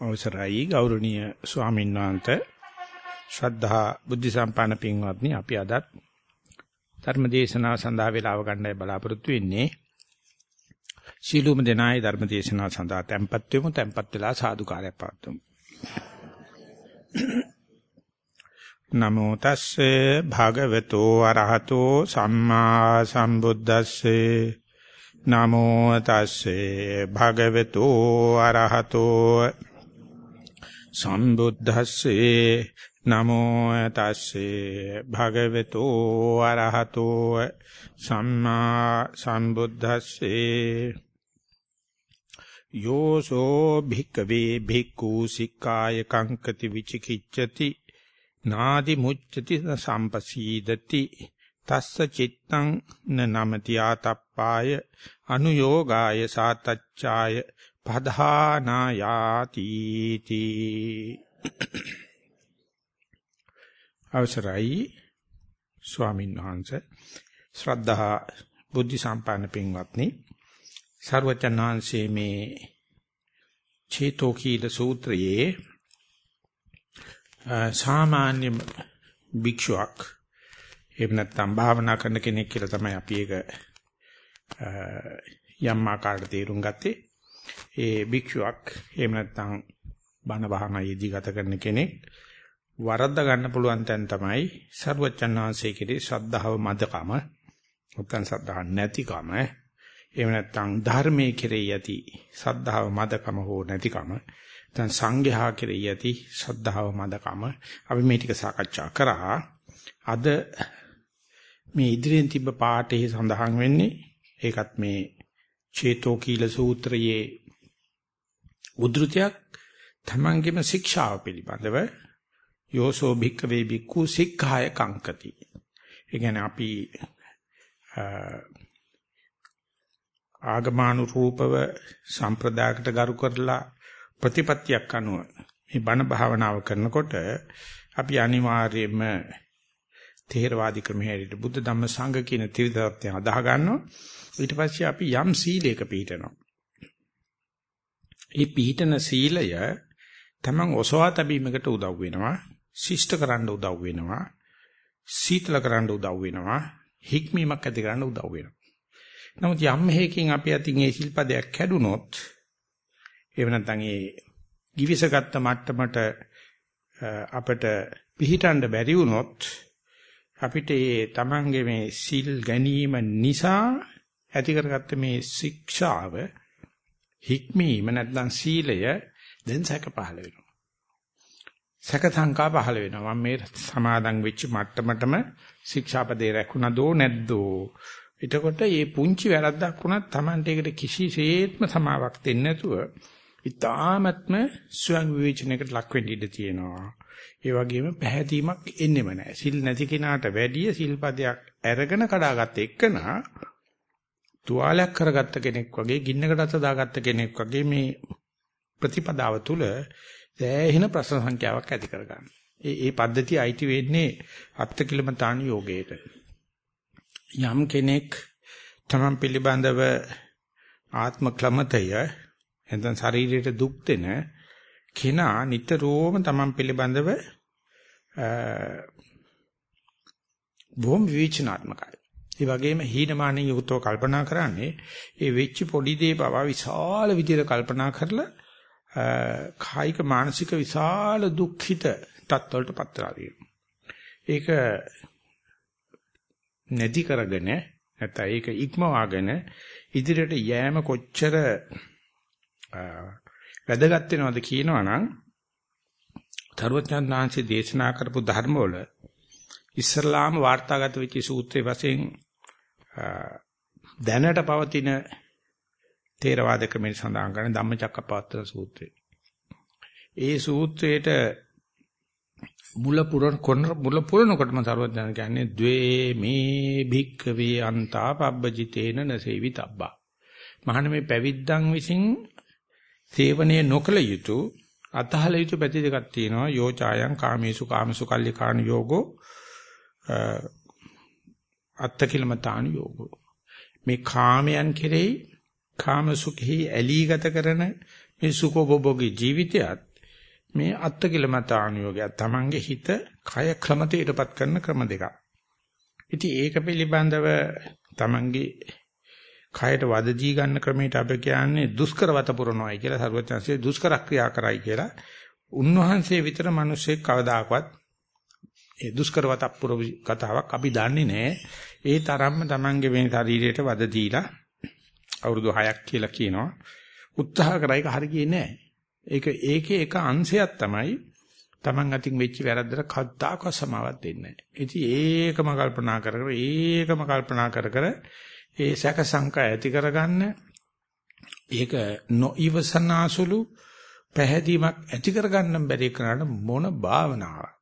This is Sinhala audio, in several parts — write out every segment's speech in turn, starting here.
අවසරයි. ගෞරවනීය ස්වාමීන් වහන්සේ. ශ්‍රද්ධා බුද්ධ සම්පන්න පින්වත්නි අපි අදත් ධර්ම දේශනාව සඳහා වේලාව ගන්නයි බලාපොරොත්තු වෙන්නේ. ශීලුම දෙනායි ධර්ම දේශනාව සඳහා tempත් වෙමු tempත් වෙලා සාදුකාරයක් පවත්වමු. නමෝ තස්සේ භගවතෝ අරහතෝ සම්මා සම්බුද්දස්සේ. නමෝ තස්සේ භගවතු අරහතෝ සම්බුද්දස්සේ නමෝ තස්සේ භගවතු අරහතෝ සම්මා සම්බුද්දස්සේ යෝසෝ භික්කවේ භික්ඛු සික්ඛාය කංකති විචිකිච්ඡති නාදි මුච්ඡති සම්පසීදති තස්ස චිත්තං න නමති ආතප්පාය අනුയോഗාය සාතච්ඡාය පධානායාති තී අවසරයි ස්වාමීන් වහන්සේ ශ්‍රද්ධා බුද්ධ සම්පන්න පින්වත්නි සර්වචන් වහන්සේ මේ චේතෝකීල සූත්‍රයේ සාමාන්‍ය භික්ෂුවක් එහෙම නැත්නම් භාවනා කරන කෙනෙක් කියලා තමයි අපි ඒක යම් ආකාරයට තේරුම් ගත්තේ. ඒ භික්ෂුවක් එහෙම නැත්නම් බණ භාවනා යෙදී ගත කරන කෙනෙක් වරද්ද ගන්න පුළුවන් තැන් තමයි සරුවච්චන් වහන්සේ කෙරේ ශ්‍රද්ධාව මදකම නැත්නම් ශ්‍රද්ධාව නැතිකම එහෙම නැත්නම් ධර්මයේ කෙරෙහි යති ශ්‍රද්ධාව මදකම හෝ නැතිකම නැත්නම් සංඝයා කෙරෙහි යති ශ්‍රද්ධාව මදකම අපි මේ ටික සාකච්ඡා කරා. අද මේ ඉදිරියෙන් තිබ්බ පාඩේ සඳහන් වෙන්නේ ඒකත් මේ චේතෝ කීල සූත්‍රයේ උද්ෘතයක් තමන්ගේම ශික්ෂාව පිළිබඳව යෝසෝ භික්කවේ භික්ඛු සික්ඛාය කංකති. ඒ කියන්නේ අපි ආගමානුරූපව සම්ප්‍රදායකට ගරු කරලා ප්‍රතිපත්තියක් අනුව මේ බණ භාවනාව කරනකොට අපි අනිවාර්යයෙන්ම තේරවාදී ක්‍රමයට බුද්ධ ධම්ම සංඝ කියන ත්‍රිවිධත්වය අදාහ ගන්නවා. ඊට පස්සේ අපි යම් සීලයක පිළිටනවා. මේ පිළිටන සීලය තමන් ඔසවා තැබීමකට උදව් වෙනවා. ශිෂ්ට කරන්න උදව් වෙනවා. සීතල කරන්න උදව් වෙනවා. හික්මීමක් ඇති කරන්න උදව් වෙනවා. නමුත් යම් හේකින් අපි අතින් ඒ ශිල්පදයක් කැඩුනොත් එහෙම නැත්නම් ඒ givisගත්ත මට්ටමට අපිට පිහිටන්න බැරි වුණොත් අපිට මේ Tamange මේ සිල් ගැනීම නිසා ඇති කරගත්ත මේ ශික්ෂාව හික්මීම නැත්නම් සීලය දැන් සැක පහළ වෙනවා. සැක සංකා පහළ වෙනවා. මම මේ සමාදන් වෙච්ච මට්ටමටම ශික්ෂාපදේ රැකුණදෝ නැද්දෝ. එතකොට මේ පුංචි වැරද්දක් වුණත් Tamante එකට කිසිසේත්ම සමාවක් දෙන්නේ නැතුව ඉතාමත්ම ස්වයං විවේචනයකට ලක් වෙන්න ඉඩ තියෙනවා. ඒ වගේම පැහැදීමක් එන්නෙම නැහැ. සිල් නැති කෙනාට වැඩිය සිල්පදයක් අරගෙන කඩාගත්ත එක්කනා තුවාලයක් කරගත්ත කෙනෙක් වගේ ගින්නකට අත දාගත්ත කෙනෙක් වගේ මේ ප්‍රතිපදාව තුල දැහැහෙන ප්‍රශ්න සංඛ්‍යාවක් ඇති කරගන්න. ඒ ඒ පද්ධතිය අයිති වෙන්නේ අත්කිලමතාන යෝගයට. යම් කෙනෙක් තමන් පිළිබඳව ආත්ම ක්ලමතය එතන ශරීරයට දුක් දෙන කෙනා නිතරම තමන් පිළිබඳව බොහොම විචනාත්මකයි. ඒ වගේම හීනමානෙ යුක්තව කල්පනා කරන්නේ ඒ වෙච්ච පොඩි දේ බව විශාල විදිහට කල්පනා කරලා කායික මානසික විශාල දුක්ඛිත තත්වලට පත් වෙනවා. ඒක නැති කරගෙන නැත්නම් ඒක ඉක්මවාගෙන ඉදිරියට යෑම කොච්චර වැදගත් වෙනවද කියනවනම් තරුවචන්දාංශي දේශනා කරපු ධර්මවල ඉස්ලාම වාර්තාගත වෙච්ච සූත්‍රයේ වශයෙන් දැනට පවතින තේරවාද ක්‍රමෙන් සඳහන් කරන ධම්මචක්කපවත්තන සූත්‍රය. ඒ සූත්‍රයේට මුල පුරන මුල පුරනකොටම සරුවචන කියන්නේ ද්වේ මේ භික්ඛවේ අන්තා පබ්බජිතේන නසේවිතබ්බා. මහණ මේ පැවිද්දන් විසින් සේවනයේ නොකල යුතු අතහල යුතු පැති දෙකක් තියෙනවා යෝචායන් කාමේසු කාමසු කල්ලිකාණ යෝගෝ අත්තකිලමතාන යෝගෝ මේ කාමයන් කෙරෙහි කාමසුඛෙහි ඇලී ගත කරන මේ සුඛෝපභෝගී ජීවිතයත් මේ අත්ති කිලමතානුയോഗය තමන්ගේ හිත කය ක්‍රමතේටපත් කරන ක්‍රම දෙකක්. ඉතින් ඒක පිළිබඳව තමන්ගේ කයට වද දී ගන්න ක්‍රමයට අපි කියන්නේ දුෂ්කරවත පුරනවායි කියලා සර්වඥාන්සේ දුෂ්කර ක්‍රියා කරයි කියලා. උන්වහන්සේ විතර මිනිස්සෙක් කවදාකවත් ඒ දුෂ්කරවත පුර කතාවක් අපි දන්නේ නැහැ. ඒ තරම්ම තමන්ගේ මේ ශරීරයට වද දීලා අවුරුදු 6ක් කියලා කියනවා. උත්සාහ කරයික හරි ගියේ නැහැ. ඒක ඒකේ එක අංශයක් තමයි Taman අතින් වෙච්ච වැරද්දට කද්දාක සමාවක් දෙන්නේ නැහැ. ඉතින් ඒකම කල්පනා කර කර ඒකම කල්පනා කර කර ඒ සැක සංකා ඇති කරගන්න ඒක නොඉවසනාසුළු පැහැදීමක් ඇති කරගන්න බැරි කරාට මොන භාවනාවක්.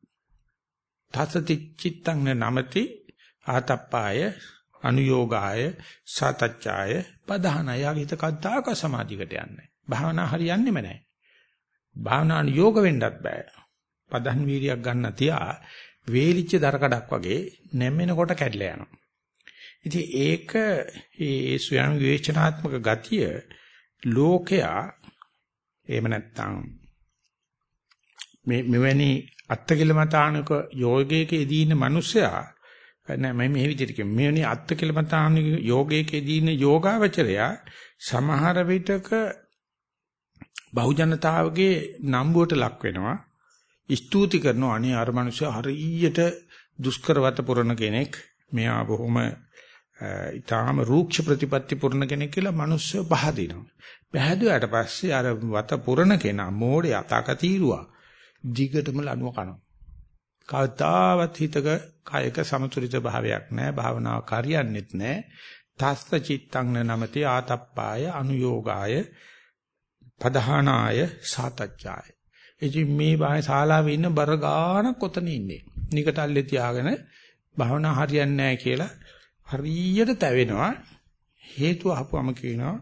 තසති චිත්තං නමති ආතප්පාය අනුയോഗාය සතච්ඡාය පදහනය හිත කද්දාක සමාධිකට යන්නේ. භාවනා හරියන්නේම නැහැ. භාවනා නියෝග වෙන්නත් බෑ. පදන් වීරියක් ගන්න තියා වේලිච්ච දරකඩක් වගේ නැමෙනකොට කැඩලා යනවා. ඉතින් ඒක ඒ ස්වයං විවේචනාත්මක ගතිය ලෝකයා එහෙම නැත්නම් මේ මෙවැනි අත්කලමතානක යෝගයකදී ඉන්න මිනිසයා නෑ මම මේ විදිහට කියමු. මෙවැනි අත්කලමතානක යෝගයකදී ඉන්න යෝගාවචරයා සමහර විටක බහුජනතාවගේ නම්බුවට ලක් වෙනවා. ස්තුති කරනවා. අනේ අර මිනිස්සු හරියට දුෂ්කරවත පුරන කෙනෙක්. මෙයා බොහොම ඊටාම රූක්ෂ ප්‍රතිපත්ති පුරන කෙනෙක් කියලා මිනිස්සු පහදිනවා. පහදුවාට පස්සේ අර වත පුරන කෙනා මෝඩය අතකතිරුවා දිගටම ලනුව කනවා. කවදාවත් හිතක කායක සමතුලිත භාවයක් නැහැ භාවනාව කාර්යන්නේත් නැහැ. තස්ස චිත්තං නමති ආතප්පාය අනුയോഗාය පදහානාය සාතච්ඡාය ඉතින් මේ බාහිර ශාලාවේ ඉන්න බර ගානක් ඔතන ඉන්නේ. නිකටල්ලේ තියාගෙන භවනා හරියන්නේ නැහැ කියලා හරියට තැවෙනවා. හේතුව අහපුවම කියනවා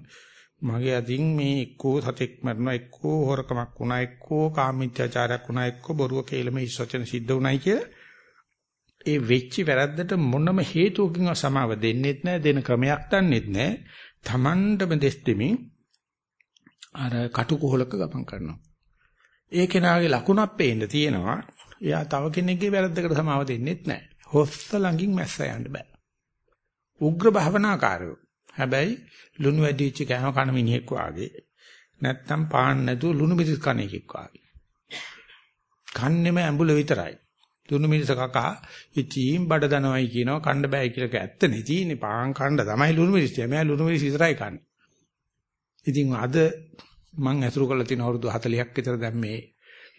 මගේ අදින් මේ එක්කෝ සතෙක් මරනවා එක්කෝ හොරකමක් වුණා එක්කෝ කාමීත්‍යාචාරයක් වුණා එක්කෝ බොරුව කේලම ඉස්සචන සිද්ධ වුණයි කියලා ඒ වෙච්චි වැරද්දට මොනම හේතුවකින් සමාව දෙන්නෙත් නැහැ දෙන ක්‍රමයක් දන්නෙත් නැහැ Tamandම දෙස් දෙමින් අර කටුකොහලක ගමන් කරනවා ඒ කෙනාගේ ලකුණක් පේන්න තියෙනවා. එයා තව කෙනෙක්ගේ වැරද්දකට සමාව දෙන්නෙත් නැහැ. හොස්ස ළඟින් මැස්ස යන්න බෑ. උග්‍ර භවනාකාරයෝ. හැබැයි ලුණු වැඩිච්ච කෑම කන මිනිහෙක් වාගේ. නැත්තම් පාන් නැතුව ලුණු මිරිස් කන එකෙක් වාගේ. කන්නේම ඇඹුල විතරයි. ලුණු මිරිස කකා ඉතින් බඩ දනවයි කියනවා කන්න බෑ කියලා ඇත්ත නේ තියෙන්නේ පාන් කන්න තමයි ලුණු මිරිස් තියා. මම ලුණු මිරිස් විතරයි කන්නේ. ඉතින් අද මං ඇසුරු කරලා තියෙන අවුරුදු 40ක් විතර දැන් මේ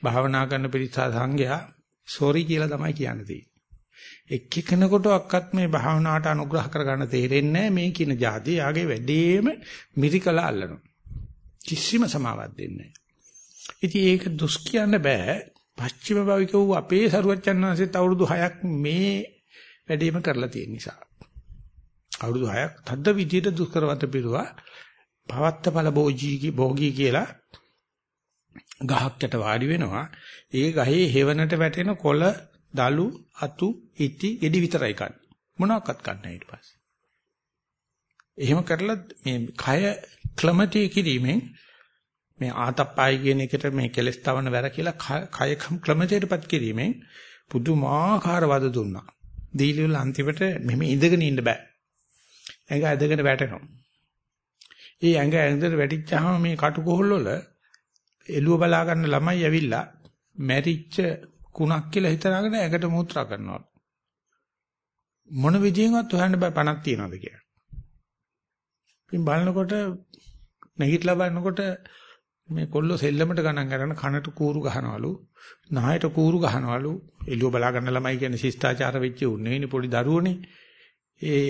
භාවනා කරන පිරිසා සංඝයා සෝරි කියලා තමයි කියන්නේ. එක් එකනකොටවත් මේ භාවනාවට අනුග්‍රහ කරගන්න තේරෙන්නේ මේ කියන જાති යාගේ වැඩේම මිරිකලා අල්ලනවා. කිසිම සමාවක් දෙන්නේ නැහැ. ඉතින් ඒක දුස් කියන්න බෑ. පස්චිම භාවික වූ අපේ සරුවච්චන් වහන්සේත් අවුරුදු 6ක් මේ වැඩේම කරලා තියෙන නිසා. අවුරුදු 6ක් තද්ද විදියට දුෂ්කරවත පිරුවා පවත්තපල භෝජී භෝගී කියලා ගහක්කට වාඩි වෙනවා. ඒ ගහේ හේවනට වැටෙන කොළ, දලු, අතු, ඉති, ගෙඩි විතරයි කන්නේ. මොනවාක්වත් කන්නේ ඊට පස්සේ. එහෙම කරලා මේ කය ක්ලමටි කිරීමෙන් මේ ආතප්පයි කියන එකට මේ කෙලස් තවන වැර කියලා කය ක්ලමටේටපත් කිරීමෙන් පුදුමාකාර වද දුන්නා. දීලිවල අන්තිමට මෙහෙම ඉඳගෙන ඉන්න බෑ. ඇඟ ඇදගෙන වැටෙනවා. ඒ ඇඟ ඇඳට වැටිච්චාම මේ කටුකොහල් වල එළුව බලා ගන්න ළමයි ඇවිල්ලා මැරිච්ච කුණක් කියලා හිතනගෙන ඇඟට මූත්‍රා කරනවා. මොන විදියෙන්වත් හොයන්න බෑ පණක් තියනවාද කියලා. ඉතින් බලනකොට නැගිටලා බලනකොට මේ කොල්ලෝ සෙල්ලමට ගණන් ගන්න කනට කූරු ගහනවලු නහයට කූරු ගහනවලු. එළුව බලා ගන්න ළමයි කියන්නේ ශිෂ්ටාචාර වෙච්ච උන්නේ නේ පොඩි දරුවෝනේ. ඒ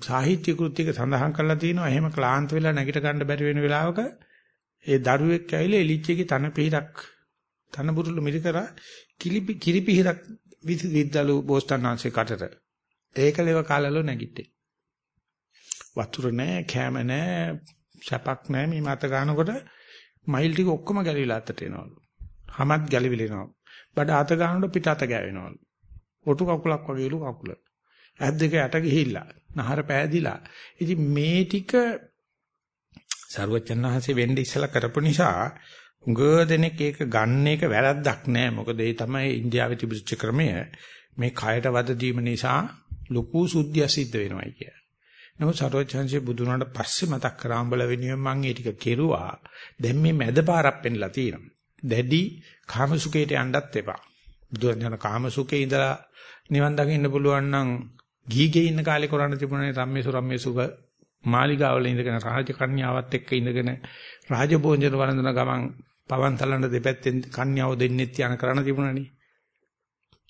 සාහිත්‍ය කෘතියක සඳහන් කරලා තියෙනවා එහෙම ක්ලාන්ත වෙලා නැගිට ගන්න බැරි වෙන වෙලාවක ඒ දරුවෙක් ඇවිල්ලා එලිච්චේගේ තන පිහිරක් තන බුරුළු මිරිකරා කිලිපි කිරිපිහිරක් විද්දලු බෝස්තන්නාංශේ කටට ඒකලෙව කාලලෝ නැගිට්ටේ වතුර නැහැ කැම නැහැ සැපක් නැහැ මේ මත ගන්නකොට මයිල් ටික ඔක්කොම ගැලවිලා අතට එනවලු හැමත් ගැලවිලෙනවා බඩ අත ගන්නකොට පිට අත ගෑවෙනවලු ඔටු කකුලක් වගේලු කකුල ඇස් දෙක යට ගිහිල්ලා නහර පෑදිලා. ඉතින් මේ ටික සරුවචන් වහන්සේ වෙන්න ඉස්සලා කරපු නිසා උඟ දෙනෙක් ඒක ගන්න එක වැරද්දක් නෑ. මොකද ඒ තමයි ඉන්දියාවේ තිබිච්ච ක්‍රමය. මේ කයට වද දීම නිසා ලොකු සුද්ධිය සිද්ධ වෙනවායි කිය. නමුත් සරෝජ්ජංශේ බුදුනාට පස්සේ මතක් කරාම බල වෙනුවෙන් මම ඒ ටික කෙරුවා. දැන් මේ මැද පාරක් පෙන්ලා තියෙනවා. දැඩි කාමසුකේට යන්නත් එපා. බුදුරජාණන් කාමසුකේ ඉඳලා නිවන් දකින්න පුළුවන් නම් ගීගේ ඉන්න කාලේ කරන්න තිබුණනේ රම්මේසු රම්මේසුක මාලිගාවල ඉඳගෙන රාජකන්‍යාවත් එක්ක ඉඳගෙන රාජභෝජන වළඳන ගමන් පවන් තලන දෙපැත්තෙන් කන්‍යාව දෙන්නෙත් යන කරණ තිබුණනේ.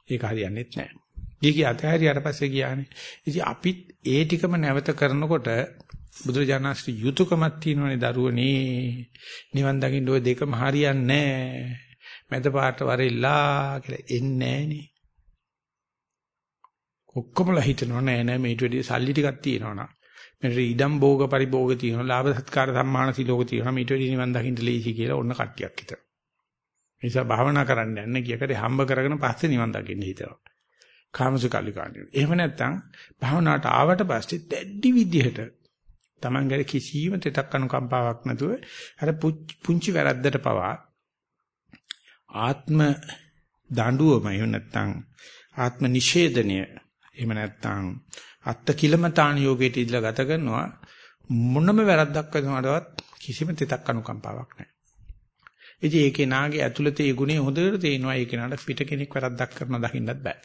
ඒක හරියන්නේත් නැහැ. ගිහි අතහැරියට පස්සේ ගියානේ. ඉතින් අපිත් ඒ ටිකම නැවත කරනකොට බුදුරජාණන්සේ යුතුයකමක් තියෙනවනේ දරුවනේ. නිවන් දකින්න ওই දෙකම හරියන්නේ නැහැ. මැද පාට වරෙල්ලා කියලා එන්නේ නැහනේ. ඔක්කොමලා හිතනවා නෑ නෑ මේට වැඩි සල්ලි ටිකක් තියෙනවනම් මෙතන ඉඩම් භෝග පරිභෝග තියෙනවා ලාභ සත්කාර සම්මාන සිලෝක තියෙනවා මේට වැඩි නිවන් දකින්න ලීසි කියලා ඔන්න කට්ටියක් හිතනවා. ඒ නිසා භාවනා කරන්න යන්නේ කියකට හම්බ කරගෙන පස්සේ නිවන් දකින්න හිතනවා. කාමසුකල්ලිකාණ්ඩය. එහෙම නැත්නම් භාවනාවට ආවට පස්සේ දැඩි විදිහට Tamanගේ කිසිම තෙතක් අනුකම්පාවක් නැතුව අර පුංචි වැරද්දට පවා ආත්ම දඬුවම එහෙම නැත්නම් ආත්ම නිෂේධනය එහෙම නැත්නම් අත්ත කිලමතාන යෝගයට ඉඳලා ගත කරනවා මොනම වැරද්දක් කරනවටවත් කිසිම තෙතක් අනුකම්පාවක් නැහැ. ඉතින් ඒකේ නාගේ ඇතුළතේ ඒ ගුණය හොඳට තේනවා ඒ කෙනාට පිට කෙනෙක් වැරද්දක් කරන දකින්නත් බෑ.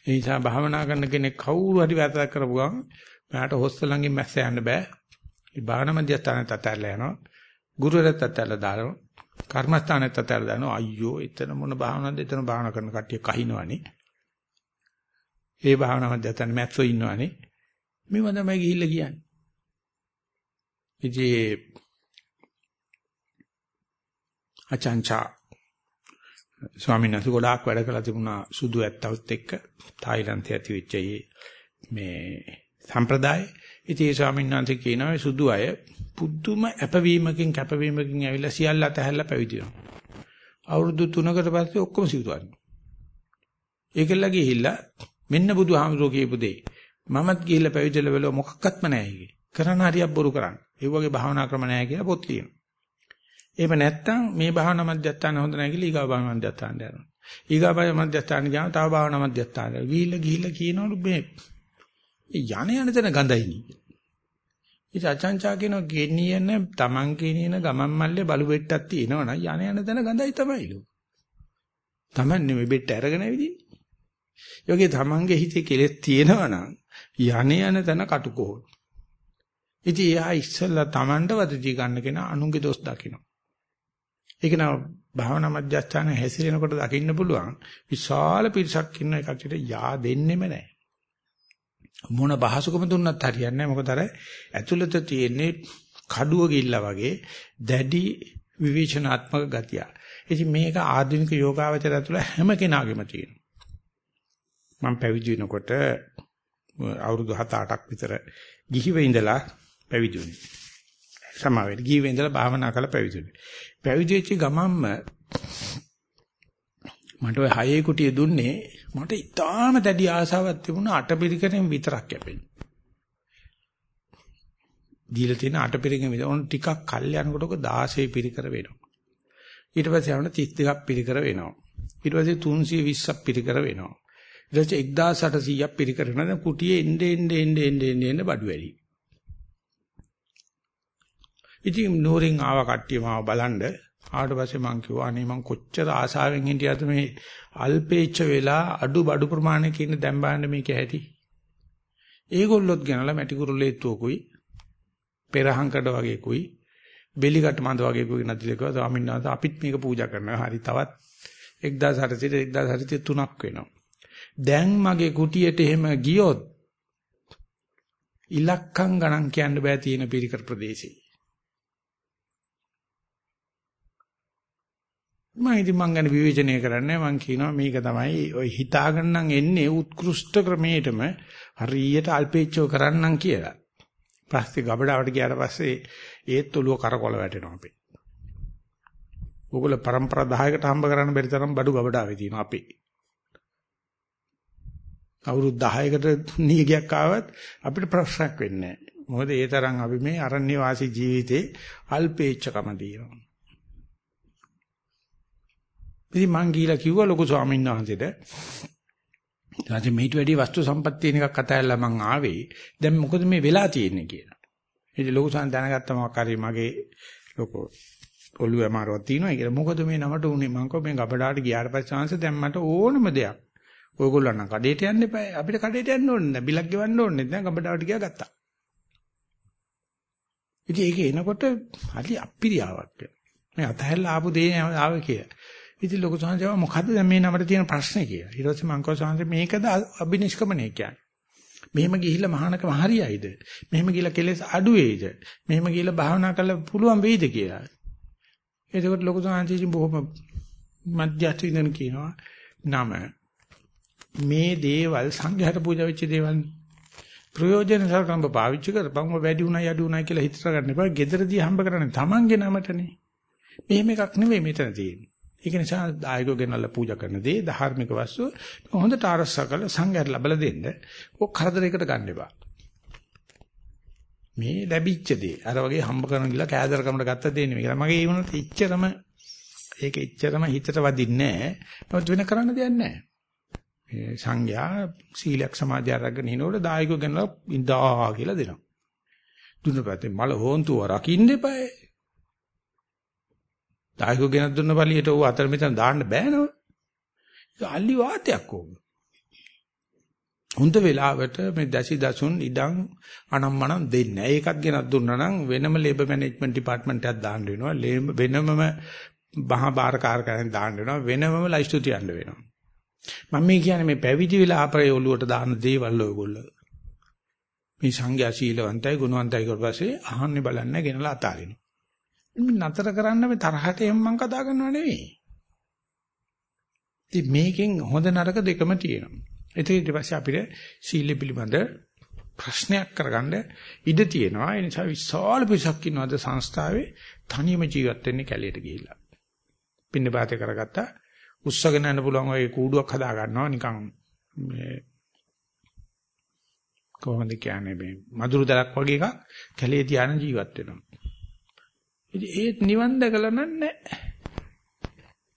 ඒ නිසා භාවනා කරන කෙනෙක් කවුරු හරි වැරද්දක් කරපු ගමන් මට හොස්ස ළඟින් මැස්ස යන්න බෑ. ඒ භාවනා මධ්‍යස්ථානයට අතහැරලා යනවා. ගුරුවරයාත් අතහැරලා දානවා. කර්මස්ථානයට අතහැරලා දානවා. අයියෝ එතන මොන භාවනාවක්ද එතන භාවනා කරන කට්ටිය කහිනවනේ. ඒ භාවනා මධ්‍යස්ථාන මැස්සෝ ඉන්නවනේ. මේව තමයි ගිහිල්ලා කියන්නේ. ඉතින් අචංචා ස්වාමීන් වහන්සේ ගොඩාක් වැඩ කළා තිබුණා සුදු ඇත්තවත් එක්ක තායිලන්තයේ ඇති වෙච්ච මේ සම්ප්‍රදාය. ඉතින් ඒ ස්වාමීන් වහන්සේ කියනවා සුදු අය පුදුම අපවීමකින් කැපවීමකින් ඇවිල්ලා සියල්ල අතහැරලා පැවිදිනවා. අවුරුදු 3කට පස්සේ ඔක්කොම සිවුතුවන්නේ. ඒකෙල්ලා ගිහිල්ලා මෙන්න බුදුහාමුදුරුවෝ කියපු දේ. මමත් ගිහිල්ලා පැවිදිලා වෙලව මොකක්වත්ම නැහැ ඒකේ. කරන හරියක් බොරු කරන්න. ඒ වගේ භාවනා ක්‍රම නැහැ කියලා පොත් ලියනවා. එහෙම නැත්නම් මේ භාවනා මධ්‍යස්ථාන හොඳ නැහැ කියලා ඊගා භාවනා මධ්‍යස්ථානට යනවා. ඊගා භාවනා මධ්‍යස්ථාන ගියාම තව භාවනා මධ්‍යස්ථානට. ගිහිල්ලා ගිහිල්ලා කියනවලු මේ යණ යන තැන ගඳයිනි. ඉතින් අචංචා කියන ගෙනියන තමන් ගෙනියන ගමන් මල්ලේ බලු වෙට්ටක් තියෙනවනම් යණ යන තැන ගඳයි තමයිලු. තමන් නෙමෙයි බෙට්ට අරගෙන ඇවිදින්නේ. යෝගේ තමන්ගේ හිතේ කෙලෙස් තියෙනවනම් යණ යන තැන කටුකෝ. ඉතින් එයා ඉස්සෙල්ලා තමන්ට වදදී ගන්න කෙනා අනුන්ගේ දොස් දකිනවා. ඒක නම භාවනා මධ්‍යස්ථාන හැසිරෙනකොට දකින්න පුළුවන් විශාල පිරිසක් ඉන්න එකට යා දෙන්නෙම නැහැ. මොන පහසුකම දුන්නත් හරියන්නේ නැහැ. මොකද අර ඇතුළත තියෙන්නේ කඩුව ගිල්ලා වගේ දැඩි විවේචනාත්මක ගතිය. ඉතින් මේක ආධුනික යෝගාවචර ඇතුළ හැම කෙනාගේම තියෙනවා. මම පැවිදි වෙනකොට අවුරුදු 7-8ක් විතර ගිහිව ඉඳලා පැවිදි වුණේ. සමාවෙට ගිහිව ඉඳලා භාවනා කරලා පැවිදි වුණේ. පැවිදි වෙච්ච ගමන්ම මට ඔය හයේ කුටිය දුන්නේ මට ඉතාම දැඩි ආසාවක් තිබුණා අටපිරිකරෙන් විතරක් කැපෙන්න. දීලා තියෙන අටපිරිකෙන් විතර ඕන ටිකක් කල් යනකොට ඔක 16 පිරිකර වෙනවා. ඊට පස්සේ යවන 32ක් පිරිකර වෙනවා. ඊට පස්සේ 320ක් පිරිකර වෙනවා. ඊට පස්සේ 1800ක් පිරිකර වෙනවා. දැන් කුටියේ එnde එnde එnde එnde එnde බඩු වැඩි. ඉතින් නෝරින් ආව කට්ටිය මාව බලන්න ආවට පස්සේ මං කිව්වා අනේ මං කොච්චර ආසාවෙන් හිටියද මේ අල්පේච්ච වෙලා අඩු බඩු ප්‍රමාණයක ඉන්න දැන් බලන්න මේක ඇති. ඒගොල්ලොත් ගෙනලා මැටි කුරුල්ලේත්තුවකුයි පෙරහංකඩ වගේකුයි බෙලිකට මන්ද වගේකුයි නැතිලකව ස්වාමීන් වහන්සේ අපිත් මේක පූජා කරනවා. හරි තවත් 1800 1803ක් වෙනවා. දැන් මගේ කුටියට එහෙම ගියොත් ඉලක්කම් ගණන් කියන්න බෑ තියෙන පිරිකර ප්‍රදේශේ. මම ඉතින් මං ගැන විවේචනය කරන්නේ මං කියනවා මේක තමයි ඔය හිතාගන්නම් එන්නේ උත්කෘෂ්ඨ ක්‍රමයටම හරියට අල්පේච්චව කරන්නම් කියලා. පස්සේ ගබඩාවට ගියාට පස්සේ ඒත් ඔළුව කරකොල වැටෙනවා අපේ. ඕගොල්ලෝ પરම්පරා 10කට හම්බ කරන්න බැරි තරම් බඩු ගබඩාවේ තියෙනවා අපේ. අවුරුදු 10කට නියගයක් ආවත් අපිට ප්‍රශ්නයක් වෙන්නේ නැහැ. මොකද ඒ තරම් අපි මේ අරණ්‍ය වාසී ජීවිතේ අල්පේච්ඡකම දිනනවා. ඉතින් මං ගිහිලා කිව්වා ලොකු ස්වාමීන් වහන්සේට ඊට මේට වැඩි වස්තු සම්පත් තියෙන එකක් කතායලා මං ආවේ. දැන් මොකද මේ වෙලා තියෙන්නේ කියලා. ඉතින් ලොකු ස්වාමීන් දැනගත්තා මොකක් හරි මගේ ලොකු ඔළුව අමාරුවක් තියෙනවා කියලා. මොකද මේ නමට උනේ මං කෝ මේ ගබඩාට ගියාට පස්සේ chance දැන් මට ඕනම දෙයක්. ඔයගොල්ලෝ නම් කඩේට යන්න එපා. අපිට කඩේට යන්න ඕනේ නැහැ. බිලක් ගෙවන්න ඕනේ නැහැ. ගබඩාවට ගියා ගත්තා. ඉතින් ඒක එනකොට හරි අපිරියාවක්. මේ අතහැරලා ආපු දේ ආවේ කියලා. ඉතින් ලොකු සංහසව මොකද්ද දැන් මේ නමට තියෙන ප්‍රශ්නේ කියලා. ඊට පස්සේ මං කව සංහස මේකද අබිනිෂ්ක්‍මණය කියන්නේ. මෙහෙම ගිහිල්ලා මහානකම හරියයිද? මෙහෙම ගිහිල්ලා කෙලෙස් අඩු වෙයිද? මෙහෙම ගිහිල්ලා භාවනා කරලා පුළුවන් වෙයිද කියලා. එතකොට ලොකු සංහසීජි බොහොම මධ්‍යස්ථ ඉඳන් කියනවා නම මේ දේවල් සංඝයාට පූජා වෙච්ච දේවල් ප්‍රයෝජන සලකන පාවිච්චි කරපම් වැඩි උණයි අඩු උණයි කියලා හිතර ගන්න එපා. ගෙදරදී හම්බ කරන්නේ Tamange නමටනේ. මෙහෙම එකක් නෙවෙයි මෙතන තියෙන්නේ. ඒක නිසා දායකයෝ ගෙනල්ලා පූජා කරන දේ ධාර්මික වස්තු හොඳට ආරක්ෂා කරලා සංඝයාට ලබලා දෙන්න. ඔක් කරදරයකට ගන්න එපා. මේ ලැබිච්ච දේ අර වගේ හම්බ කරන ගිලා කෑදරකමකට ගත්ත දේ නෙමෙයි. මගේ ඒ වුණත් එච්චරම ඒක එච්චරම හිතට වදින්නේ නැහැ. නමුත් වෙන කරන්න දෙයක් නැහැ. මේ සංඝයා සීලයක් සමාධිය අරගෙන ඉනකොට දායකයෝ ගෙනලා ඉඳා කියලා දෙනවා. දුන්න පැත්තේ මල හොන්තුව රකින්න එපායි. දායකයෝ ගෙනත් දුන්න පළියට ඌ අතර මෙතන දාන්න බෑනව. ඒක අලි වාතයක් ඕක. හොඳ වෙලාවට මේ දැසි දසුන් ඉඩම් අනම්මනම් දෙන්නේ. ඒකත් ගෙනත් දුන්නා නම් වෙනම ලේබර් මැනේජ්මන්ට් ඩිපාර්ට්මන්ට් එකක් දාන්න වෙනවා. වෙනමම මහා බාරකාරකයන් දාන්න වෙනවා. වෙනමම ලයිස්තු තියන්න වෙනවා. මම මේ කියන්නේ මේ පැවිදි වෙලා අපේ ඔළුවට දාන දේවල් ඔයගොල්ලෝ. මේ සංඝයා සීලවන්තයි ගුණවන්තයි කොට පස්සේ අහන්නේ බලන්න ගෙනලා අතාරිනවා. නතර කරන්න මේ තරහට එහෙම මං කතා කරනව නෙවෙයි. ඉතින් මේකෙන් හොඳ නරක දෙකම තියෙනවා. ඒක ඊට පස්සේ අපිට සීල පිළිබඳ ප්‍රශ්නයක් කරගන්න ඉඩ තියෙනවා. ඒ නිසා විශාල පිරිසක් ඉන්නවද සංස්ථාවේ තනියම ජීවත් වෙන්නේ කැලේට ගිහිල්ලා. පින්න පාතේ කරගත්තා උස්සගෙන යන්න පුළුවන් ඔය කූඩුවක් හදා ගන්නවා නිකන් මේ කොහොමද කියන්නේ මේ මදුරු දලක් වගේ එකක් කැලේ තියාන ජීවත් වෙනවා. ඉතින් ඒත් නිවන් දැකලා නැහැ.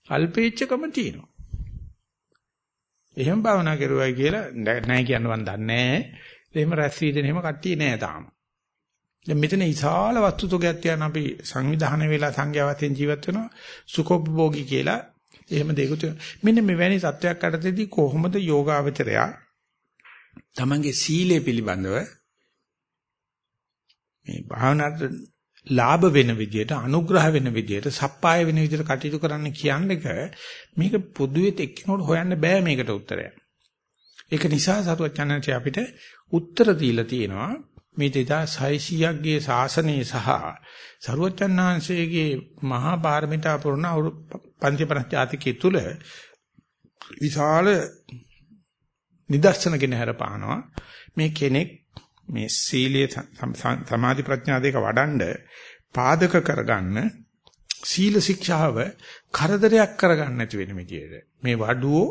අල්පේච්ඡකම තියෙනවා. එහෙම භාවනා කරුවයි කියලා නැහැ කියන්න මන් දන්නේ නැහැ. එහෙම රැස් වීදෙන එහෙම කට්ටිය නෑ තාම. දැන් මෙතන ඉසාල වස්තු තෝගයක් තියන අපි සංවිධානය වෙලා සංඝයා වශයෙන් ජීවත් වෙනවා. සුඛෝපභෝගී කියලා එහෙම දෙයකට මෙන්න මෙවැනි සත්‍යයක් අතරදී කොහොමද යෝගාවචරයා තමන්ගේ සීලය පිළිබඳව මේ භාවනාවට ලාභ වෙන විදියට අනුග්‍රහ වෙන විදියට සප්පාය වෙන විදියට කටයුතු කරන්න කියන්නේ මේක පොදුවේ එක්කිනොට හොයන්න බෑ මේකට උත්තරය. ඒක නිසා සරුවචනන්සේ අපිට උත්තර දීලා තියෙනවා මේ 2600ක් ගේ ශාසනයේ සහ සරුවචන්හන්සේගේ මහා පාරමිතා පුරණ පංචපරස් ජාතිකයේ තුල විශාල නිදර්ශනගෙන හැරපානවා මේ කෙනෙක් මේ සීලයේ සමාධි ප්‍රඥා දෙක වඩන්ඩ පාදක කරගන්න සීල ශික්ෂාව කරදරයක් කරගන්න නැති වෙන විදියට මේ වඩුවෝ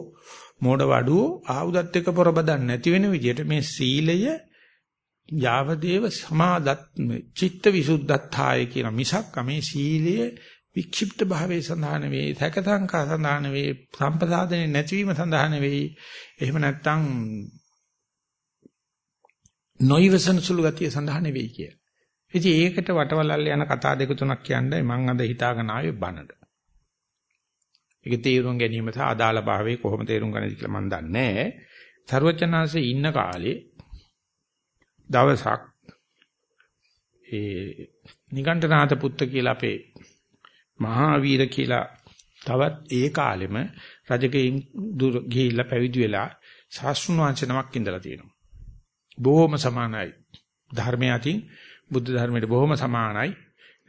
මෝඩ වඩුවෝ ආයුධත් එක්ක පොරබදන්න නැති වෙන විදියට මේ සීලය යාවදේව සමාදත් චිත්ත විසුද්ධත්තාය කියන මිසක් මේ සීලය වික්ෂිප්ත භාවයේ සඳහන් වේ, සැකසංකා සඳහන් වේ, සම්පදාදනේ නැතිවීම සඳහන් වේ. එහෙම නැත්නම් නොයිවසන සුළු ගතිය සඳහන් වෙයි කිය. ඉතින් ඒකට වටවලල්ල යන කතා දෙක තුනක් කියන්නේ මම අද හිතාගෙන ආවේ බනට. ඒක තේරුම් ගැනීම සහ අදාළ භාවයේ කොහොම තේරුම් ගන්නද කියලා මම දන්නේ නැහැ. සර්වචනාංශේ ඉන්න කාලේ දවසක් ඒ නිකණ්ඨනාත පුත්ත කියලා අපේ මහා වීර කියලා තවත් ඒ කාලෙම රජකෙයින් දුර ගිහිල්ලා පැවිදි වෙලා ශාස්ත්‍රුණ වංශනමක් ඉඳලා තියෙනවා. බොහොම සමානයි. ධර්මය අතින් බුද්ධ ධර්මයට බොහොම සමානයි.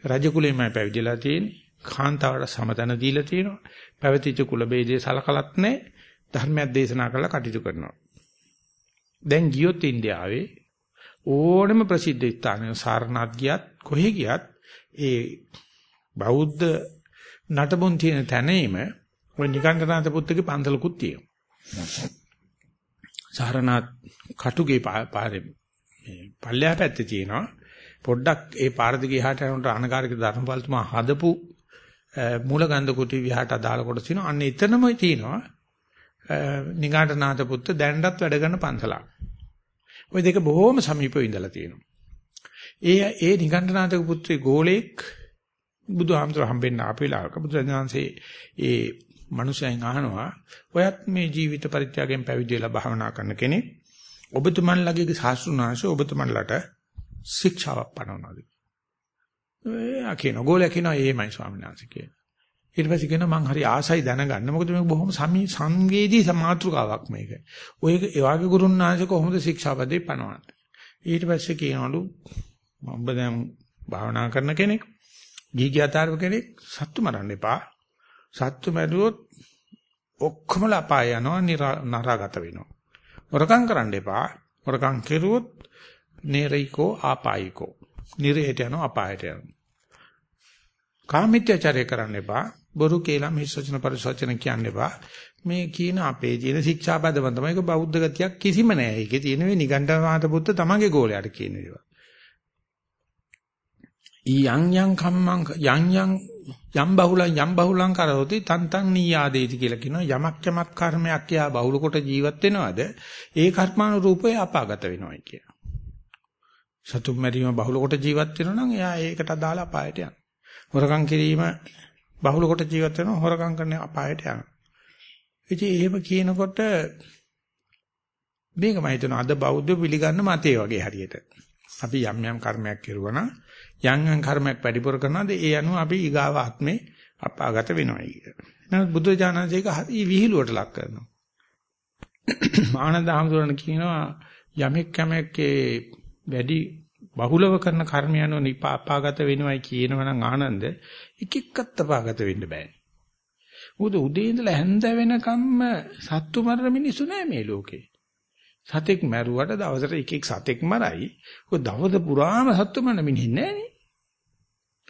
රජ කුලෙමයි පැවිදිලා තියෙන්නේ. කාන්තාවට සමතන දීලා තියෙනවා. පැවතිච්ච කුල ભેදේ සලකලත් නැහැ. ධර්මයක් දේශනා කරලා කටයුතු කරනවා. දැන් ගියොත් ඉන්දියාවේ ඕනම ප්‍රසිද්ධ ස්ථානයක සාරනාත් ගියත් කොහෙ ගියත් ඒ බෞද්ධ නටබුන් තියෙන තැනේම ඔය නිකංගනාත පුත්තගේ පන්සලකුත් තියෙනවා. සහරණාත් කටුගේ පාරේ මේ පල්ලෙහා පැත්තේ තියෙනවා. පොඩ්ඩක් ඒ පාර දිගේ එහාට යනකොට අනගාරික ධර්මපාලතුමා හදපු මූලගන්ධ කුටි විහාට අදාළ කොටස තියෙනවා. අන්න එතනම තියෙනවා. නිගාඨනාත පුත්ත දැන්නත් වැඩ කරන පන්සලක්. ওই දෙක බොහොම සමීපව ඉඳලා තියෙනවා. ඒ ඒ නිගණ්ඨනාථක පුත්‍රේ ගෝලෙක් බුදුහාමතුරු හම්බෙන්න ආපෙලාවක බුදුරජාණන්සේ ඒ මනුස්සයන් අහනවා ඔයත් මේ ජීවිත පරිත්‍යාගයෙන් පැවිදි වෙලා භාවනා කරන කෙනෙක්? ඔබතුමන්ලගේ ශාස්ත්‍රුණාංශ ඔබතුමන්ලට ශික්ෂාවක් පනවනවාද? එයා කියන ගෝලයා කියනවා එහෙමයි ස්වාමීන් වහන්සේ කියන ඊට පස්සේ කියනවා මං හරි ආසයි දැනගන්න. මොකද මේක බොහොම සංවේදී සමාත්‍රකාවක් මේක. ඔය ඒ වගේ ගුරුන්නාංශ කොහොමද ශික්ෂාපදේ පනවන්නේ? ඊට පස්සේ කියනවලු ඔබ දැන් භාවනා කරන කෙනෙක් ගීගියාතාරව කෙනෙක් සත්තු මරන්න එපා. සත්තු මැරුවොත් ඔක්කොමලා අපාය යනවා නරාගත වෙනවා. හොරකම් කරන්න එපා. හොරකම් කෙරුවොත් නේරිකෝ ආපායිකෝ. නිරේට යනවා අපායට යනවා. කාමීත්‍යචාරය කරන්න එපා. බොරු කියලා මිස්සචන පරිසචන කියන්න එපා. මේ කියන අපේ තියෙන ශික්ෂාපදම තමයි ඒක බෞද්ධ ගතියක් කිසිම නෑ. ඒකේ තියෙන මේ නිගණ්ඨනාත පුත්ත තමන්ගේ ගෝලයට කියන ඒවා. යං යං කම්මං යං යං යම් බහුලං යම් බහුලං කරෝති තන් තන් නීයාදේති කියලා කියනවා යමක් යමක් කර්මයක් යා බහුල කොට ජීවත් වෙනවද ඒ කර්මානුරූපේ අපාගත වෙනවයි කිය. සතුම් මැරීම බහුල කොට ජීවත් වෙනවා නම් එයා ඒකට අදාළ අපායට යනවා. හොරකම් කිරීම බහුල කොට ජීවත් වෙනවා හොරකම් කරන අපායට යනවා. ඉතින් එහෙම කියනකොට මේකම හිතන අද බෞද්ධ පිළිගන්න මතේ වගේ හරියට. අපි යම් යම් කර්මයක් කෙරුවා නම් යම් යම් කර්මයක් වැඩිපුර කරනවාද ඒ අනුව අපි ඊගාව ආත්මේ අපාගත වෙනවා කියන. නමුත් බුදු දානසේක හරි විහිළුවට ලක් කරනවා. ආනන්ද හැමතුරණ කියනවා යමෙක් යමෙක්ගේ වැඩි බහුලව කරන කර්මයන්ව නිපාපාගත වෙනවයි කියනවනම් ආනන්ද එක එක්කත් අපාගත වෙන්න බෑ. මොකද උදේ ඉඳලා හැන්ද වෙනකම්ම සත්තු මරන මිනිස්සු නෑ මේ ලෝකේ. සතෙක් මැරුවට දවසට එක එක සතෙක් මරයි. ඔය දවස පුරාම සත්තු මරන මිනිහ නෑනේ.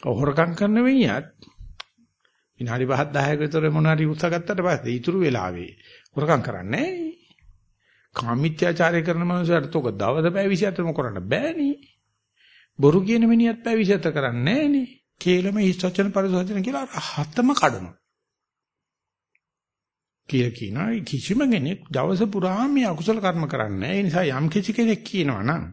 හොරකම් කරන වෙනියත් විනාඩි 5ක් 10ක විතර මොනාරි උත්සාහගත්තට පස්සේ ඊතුරු වෙලාවේ හොරකම් කරන්නේ නැහැ. කාමීත්‍යාචාරය කරන මනුස්සයට තෝක දවස් පැය 27ම කරන්න බෑනේ. බොරු කියන මිනිහත් පැය 27 කරන්නේ නැහනේ. කේලම හිස්වචන පරිසවචන කියලා හතම කඩනවා. කියලා කියනවා කිසිම කෙනෙක් දවස පුරාම මේ අකුසල කර්ම කරන්නේ නැහැ. ඒ නිසා යම් කිසි කෙනෙක් කියනවා නම්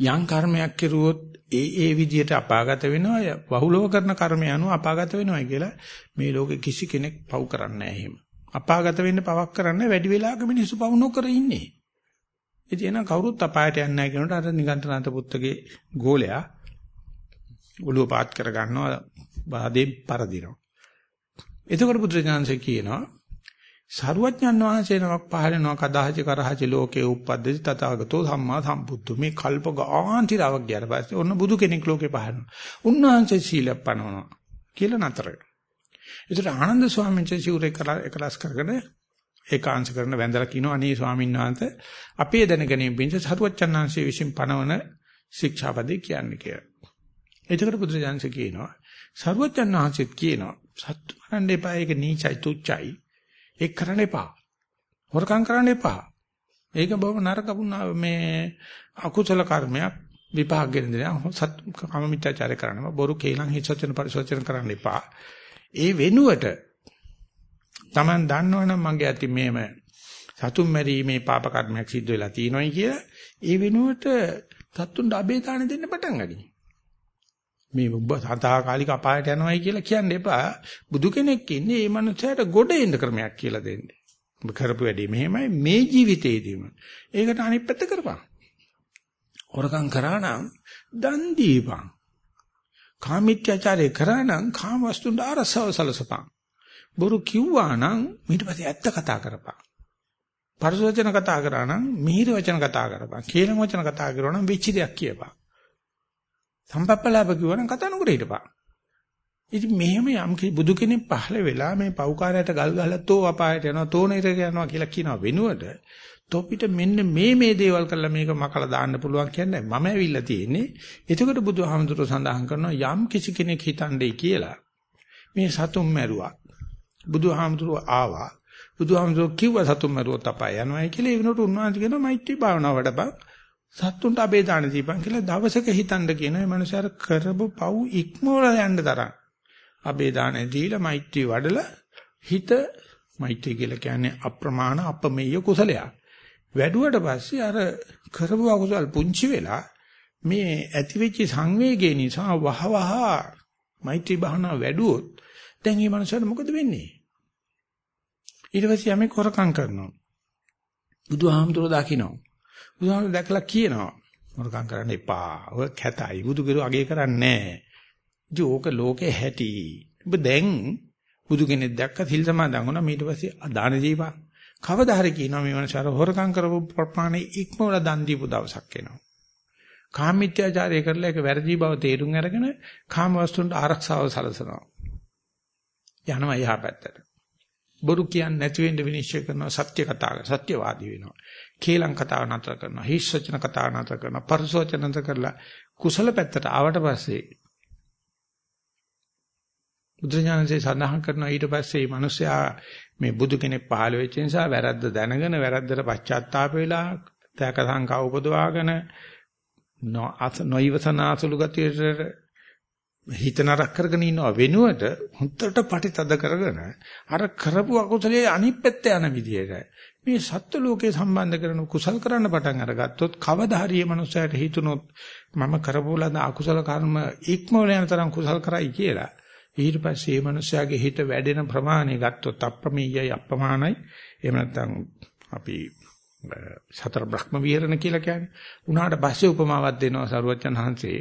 යම් කර්මයක් කෙරුවොත් ඒ ඒ විදිහට අපාගත වෙනවා බහුලව කරන කර්මය අනුව අපාගත වෙනවා කියලා මේ ලෝකෙ කිසි කෙනෙක් පව් කරන්නේ නැහැ එහෙම. අපාගත වෙන්න පවක් කරන්නේ වැඩි වෙලාවක මිනිස්සු පව් නොකර ඉන්නේ. ඉතින් එන කවුරුත් අපායට යන්නේ නැහැ කියනකොට අර නිගන්ඨනාත පුත්තගේ ගෝලයා ඔළුව පාත් කර ගන්නවා බාදේ පරදිනවා. එතකොට බුදුරජාණන්සේ කියනවා සරුවඥන් වහන්සේ නමක් පහළ වෙනවා කදාහච කරහච ලෝකේ උප්පද්දති තථාගතෝ සම්මා සම්බුද්ධ මේ කල්ප ගාන්තිරාවක් ගියාට පස්සේ ඔන්න බුදු කෙනෙක් ලෝකේ පහළ වෙනවා. උන්වහන්සේ සීලයක් පනවනවා කියලා නතර වෙනවා. ඒතර ආනන්ද ස්වාමීන් වහන්සේ සිවුර එකලස් කරගෙන ඒකාංශ කරන වැඳලා කියනවා අනේ ස්වාමීන් වහන්සේ අපේ දැනගැනීම පිණිස සරුවඥන් වහන්සේ විසින් පනවන ශික්ෂාපදේ කියන්නේ කියලා. එතකොට බුදුරජාණන්සේ කියනවා සරුවඥන් වහන්සේත් කියනවා සත්තු මරන්න එපා ඒක නීචයි තුච්චයි ඒක කරන්න එපා. හොරකම් කරන්න එපා. ඒක බොහොම නරක මේ අකුසල කර්මයක් විපාක ගෙන දෙනවා. සත් කාම මිත්‍යාචාරය කරනවා. බොරු කේලම් හිසචන පරිසචන කරන්න එපා. ඒ වෙනුවට Taman දන්නවනම් මගේ ඇති මේම සතුම් මැරීමේ පාප කර්මයක් සිද්ධ වෙලා තියෙනවායි කියලා ඒ වෙනුවට සතුන්ට අබේ දාන දෙන්න පටන් ගනි. මේ ඔබ සතාකාලික අපායට යනවායි කියලා කියන්න එපා. බුදු කෙනෙක් ඉන්නේ මේ මනුස්සයාට ගොඩ එන්න ක්‍රමයක් කියලා දෙන්නේ. ඔබ කරපු වැඩේ මෙහෙමයි මේ ජීවිතේදීම. ඒකට අනිත් පැත්ත කරපන්. හොරකම් කරා නම් දන් දීපන්. කාමීත්‍යචාරය කරා නම් කාම වස්තුන් ආරසව සලසපන්. බොරු කිව්වා නම් ඊට පස්සේ ඇත්ත කතා කරපන්. පරිසවචන කතා කරා නම් මිහිර වචන කතා කරපන්. කේලම වචන කතා කරනවා නම් වෙච්ච දෙයක් කියපන්. සම්පප්පලාප කිව්වනම් කතා නොකර හිටපන්. ඉතින් මෙහෙම යම් බුදු කෙනෙක් පහළ වෙලා මේ පෞකාරයට ගල් ගහලා තෝ අපායට යනවා තෝ නිරක යනවා කියලා කියනවා වෙනුවට තොපිට මෙන්න මේ මේ දේවල් කරලා මේක මකලා දාන්න පුළුවන් කියන්නේ මම ඇවිල්ලා තියෙන්නේ. එතකොට බුදුහාමුදුරුවෝ සඳහන් කරනවා යම් කිසි කෙනෙක් හිතන්නේ කියලා මේ සතුම් මැරුවා. බුදුහාමුදුරුවෝ ආවා. බුදුහාමුදුරුවෝ කිව්වා සතුම් මැරුවොත් අපාය යනවායි කියලා ඒ වෙනකොට උන්වහන්සේ කියනවා මෛත්‍රී භාවනාව වඩපන්. සත්තුන්ට අබේ දාන දීපන් කියලා දවසක හිතන්න කියන මේ මනුස්සයාර කරපු පව් ඉක්මවල යන්න තරම් අබේ දාන දීලා මෛත්‍රී වඩලා හිත මෛත්‍රී කියලා කියන්නේ අප්‍රමාණ අපමෙය කුසලයක්. වැඩුවට පස්සේ අර කරපු අකුසල් පුංචි වෙලා මේ ඇතිවෙච්ච සංවේගය නිසා වහවහ මෛත්‍රී භාවනාව වැඩුවොත් දැන් මේ මනුස්සයාට මොකද වෙන්නේ? ඊට පස්සේ යමෙක් හොරකම් කරනවා. බුදුහාමුදුරුවෝ දකින්න. බුදුහාමුදුරුවෝ දැකලා කියනවා හොරකම් කරන්න එපා. ඔය කැතයි. බුදු කිරු අගේ කරන්නේ නැහැ. ඉතින් ඕක ලෝකේ හැටි. ඔබ දැන් බුදු කෙනෙක් දැක්ක සිල් සමාදන් වුණා ඊට පස්සේ දාන දීපන්. කවදා හරි කියනවා මේ මනසාර හොරකම් කරපු ප්‍රමාණය ඉක්මවල දන් දීපු දවසක් එනවා. කාමීත්‍යාචාරය කරලා ඒක වැරදි බව තේරුම් අරගෙන කාම වස්තුන්ට ආරක්ෂාව සලසනවා. යනවා එහා පැත්තට. බොරු කියන්නේ නැති වෙන්න විනිශ්චය කරනවා සත්‍ය කතාව සත්‍යවාදී වෙනවා. කේලම් කතාව නතර කරනවා. හිස් වචන කතාව නතර කරනවා. පරිසෝචන නතර කරලා කුසල පැත්තට ආවට පස්සේ බුදුරජාණන්සේ සඳහන් කරනවා ඊට පස්සේ මේ මිනිසයා මේ බුදු කෙනෙක් පහළ වෙච්ච නිසා වැරද්ද දැනගෙන වැරද්දට පශ්චාත්තාප වෙලා තෑක සංකා උපදවාගෙන නොයිවසනාසුළු ගතියට හිත නරක කරගෙන ඉන්නව. වෙනුවට හුත්තට පටිතද කරගෙන අර කරපු අකුසලයේ අනිත් පැත්ත යන විදියට මේ සත්ත්ව ලෝකේ සම්බන්ධ කරන කුසල් කරන්න පටන් අරගත්තොත් කවදා හරි මේ මනුස්සයාට හිතුනොත් මම කරපු ලද අකුසල කර්ම ඉක්මවල යන තරම් කුසල් කරයි කියලා. ඊට පස්සේ මේ මනුස්සයාගේ හිත වැඩෙන ප්‍රමාණය ගත්තොත් අප්‍රමීයයි අප්‍රමාණයි. එහෙම නැත්නම් අපි සතර බ්‍රහ්ම විහරණ කියලා කියන්නේ. උනාට පස්සේ උපමාවක් දෙනවා සරුවච්චන් හංසේ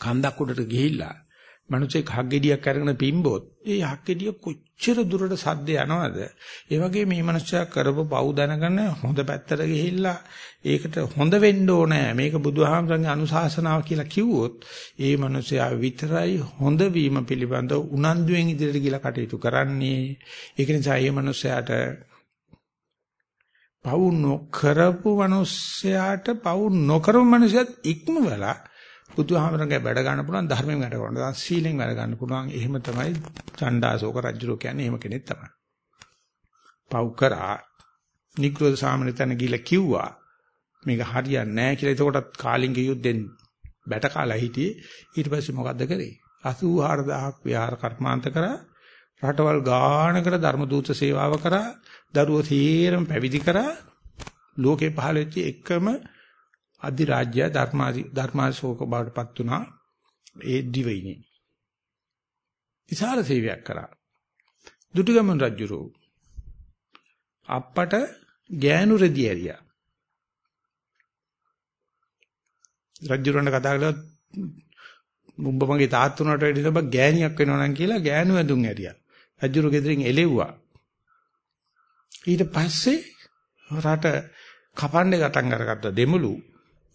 කන්දක් උඩට ගිහිල්ලා මනුස්සෙක් හක්ගෙඩියක් අරගෙන පිම්බොත් ඒ හක්ගෙඩිය කොච්චර දුරට සද්ද යනවද? ඒ වගේ මේ මනුස්සයා කරපු පව් දැනගෙන හොඳ පැත්තට ගිහිල්ලා ඒකට හොඳ වෙන්න ඕනේ. මේක බුදුහාමරගේ අනුශාසනාව කියලා කිව්වොත් ඒ මනුස්සයා විතරයි හොඳ වීම පිළිබඳ උනන්දුවෙන් ඉදිරියට ගිලා කටයුතු කරන්නේ. ඒක නිසා මේ මනුස්සයාට පව් නොකරපු මනුස්සයාට පව් නොකරපු මනුස්සයත් ඉක්මවලා බුදුහාමරගේ වැඩ ගන්න පුළුවන් ධර්මයෙන් වැඩ ගන්න පුළුවන් සීලෙන් වැඩ ගන්න පුළුවන් එහෙම තමයි චණ්ඩාසෝක රජුරෝ කියන්නේ එහෙම කෙනෙක් තමයි. පව් කරා නිග්‍රෝධ සාමනිතන ගිල කිව්වා මේක හරියන්නේ නැහැ කියලා. එතකොටත් කාලිංග යුද්ධෙන් බැට කාලා හිටියේ. ඊට පස්සේ මොකද්ද කරේ? 84000ක් විහාර කර්මාන්ත කරා රටවල් ගානකට ධර්ම දූත සේවාව කරා දරුවෝ තීරම පැවිදි කරා ලෝකේ පහළ වෙච්ච එකම අධිරාජ්‍ය ධර්මාදි ධර්මාශෝක බවටපත් වුණා ඒ දිවයිනේ. විශාල සේවයක් කරා. දුටුගැමුණු රජුරෝ අප්පට ගෑනු රෙදි ඇරියා. රජුරන්ට කතා කළා උඹ මගේ තාත්තුනට වැඩි ඔබ ගෑණියක් වෙනවා නම් කියලා ගෑනු ඇඳුම් ඇරියා. රජුරු ගෙදරින් එලෙව්වා. ඊට පස්සේ රට කපන්න ගටන් අරගත්ත දෙමුළු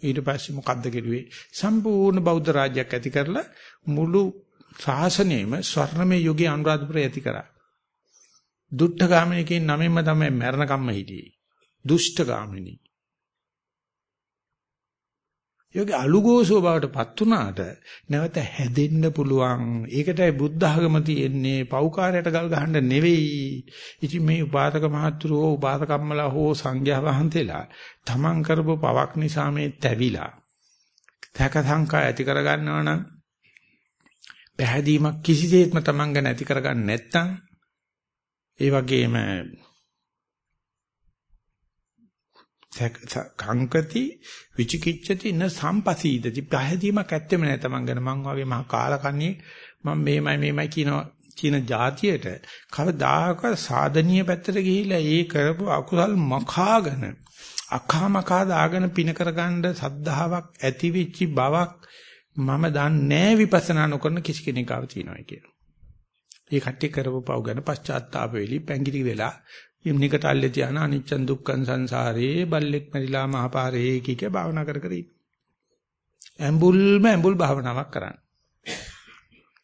ඊට පස්සේ මොකද්ද කෙරුවේ සම්පූර්ණ බෞද්ධ රාජ්‍යයක් ඇති කරලා මුළු ශාසනයෙම ස්වර්ණමය යුගයේ අනුරාධපුරය ඇති කරා. දුට්ඨ ගාමිනිකේ නමෙන්ම තමයි මරණ කම්ම හිටියේ. දුෂ්ට ගාමිනී. යෝගී අලුගෝසෝ බවට පත් වුණාට නැවත හැදෙන්න පුළුවන්. ඒකටයි බුද්ධ ධර්ම තියෙන්නේ. පෞකාරයට ගල් ගහන්න නෙවෙයි. ඉතින් මේ උපාසක මහත්තුරෝ උපාසකම්මලා හෝ සංඝයා වහන්සේලා තමන් කරපු පවක් නිසා මේ තැවිලා. තක සංකා ඇති කරගන්නවා නම් පැහැදීමක් කිසිසේත්ම තමන් ගැන ඇති කරගන්න නැත්නම් ඒ වගේම කංකති විචිකිච්ඡති න සම්පසීදති පහදීමක් ඇත්තෙම නැහැ තමන් ගැන මං වගේ මහා කාලකන්ණියේ මම මේමයි මේමයි කියනවා කියන જાතියට කවදාක සාධනීය පැත්තට ගිහිලා ඒ කරපු අකුසල් මකාගෙන අකාමකා දාගෙන පින කරගන්න සද්ධාාවක් ඇති වෙච්චි බවක් මම දන්නේ විපස්සනා නොකරන කිසි කෙනෙක් ආව තියෙනවා කියන. ඒ කට්ටිය කරපු පව් ගැන පශ්චාත්තාප වෙලි පැංගිරි වෙලා ඉම්නිකට අල්ලේ තියාන අනිච්චන් දුක්ඛන් සංසාරේ බල්ලෙක් මරිලා මහපාරේ කීක භාවනා කර කර ඉන්න. ඇඹුල්ම ඇඹුල් භාවනාවක් කරන්න.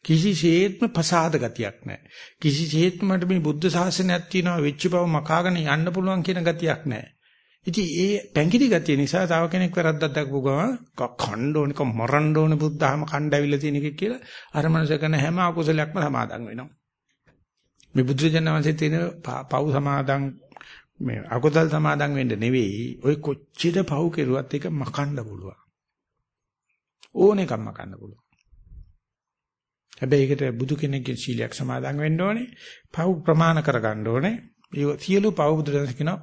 කිසිසේත්ම පසාද ගතියක් නැහැ. කිසිසේත්ම මට මේ බුද්ධ ශාසනයක් තියෙනවා වෙච්ච බව මකාගෙන යන්න පුළුවන් කියන ගතියක් නැහැ. ඉතින් ඒ පැංගිරි ගතිය නිසා තව කෙනෙක් වැරද්දක් දක්වපු ගමන් කණ්ඩ ඕනික මරන්න ඕනේ බුද්ධහම කණ්ඩාවිල්ල තියෙන එක කියලා අර මනස කරන හැම අකුසලයක්ම සමාදන් වෙනවා. මේ බුදුරජාණන් වහන්සේ තියෙන පව් සමාදන් මේ අකුසල් සමාදන් වෙන්න නෙවෙයි ඔය කොච්චර පව් කෙරුවත් ඒක මකන්න පුළුවන් ඕන එකක් මකන්න පුළුවන් හැබැයි ඒකට බුදු කෙනෙක්ගේ සීලයක් සමාදන් වෙන්න ඕනේ. පව් ප්‍රමාණ කරගන්න ඕනේ. ඒ සියලු පව් බුදුරජාණන් කියනවා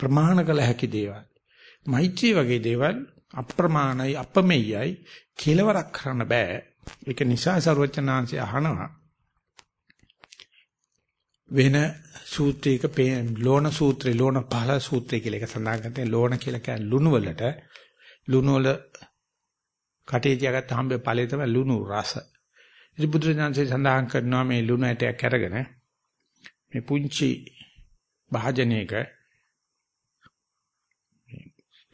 ප්‍රමාණ කළ හැකි දේවල්. මෛත්‍රී වගේ දේවල් අප්‍රමාණයි අපමෙයයි කෙලවරක් කරන්න බෑ. ඒක නිසා සර්වචනාංශය අහනවා වෙන සූත්‍රයක ලෝණ සූත්‍රේ ලෝණ පහල සූත්‍රය කියලා එක සඳහන් කරන්නේ ලෝණ කියලා කියන්නේ ලුණු වලට ලුණු වල කටේ තියාගත්ත හම්බේ ඵලයේ තමයි ලුණු රස. ඉතින් බුදුරජාණන්සේ සඳහන් කරනවා මේ ලුණු ඇටයක් අරගෙන මේ පුංචි භාජනයක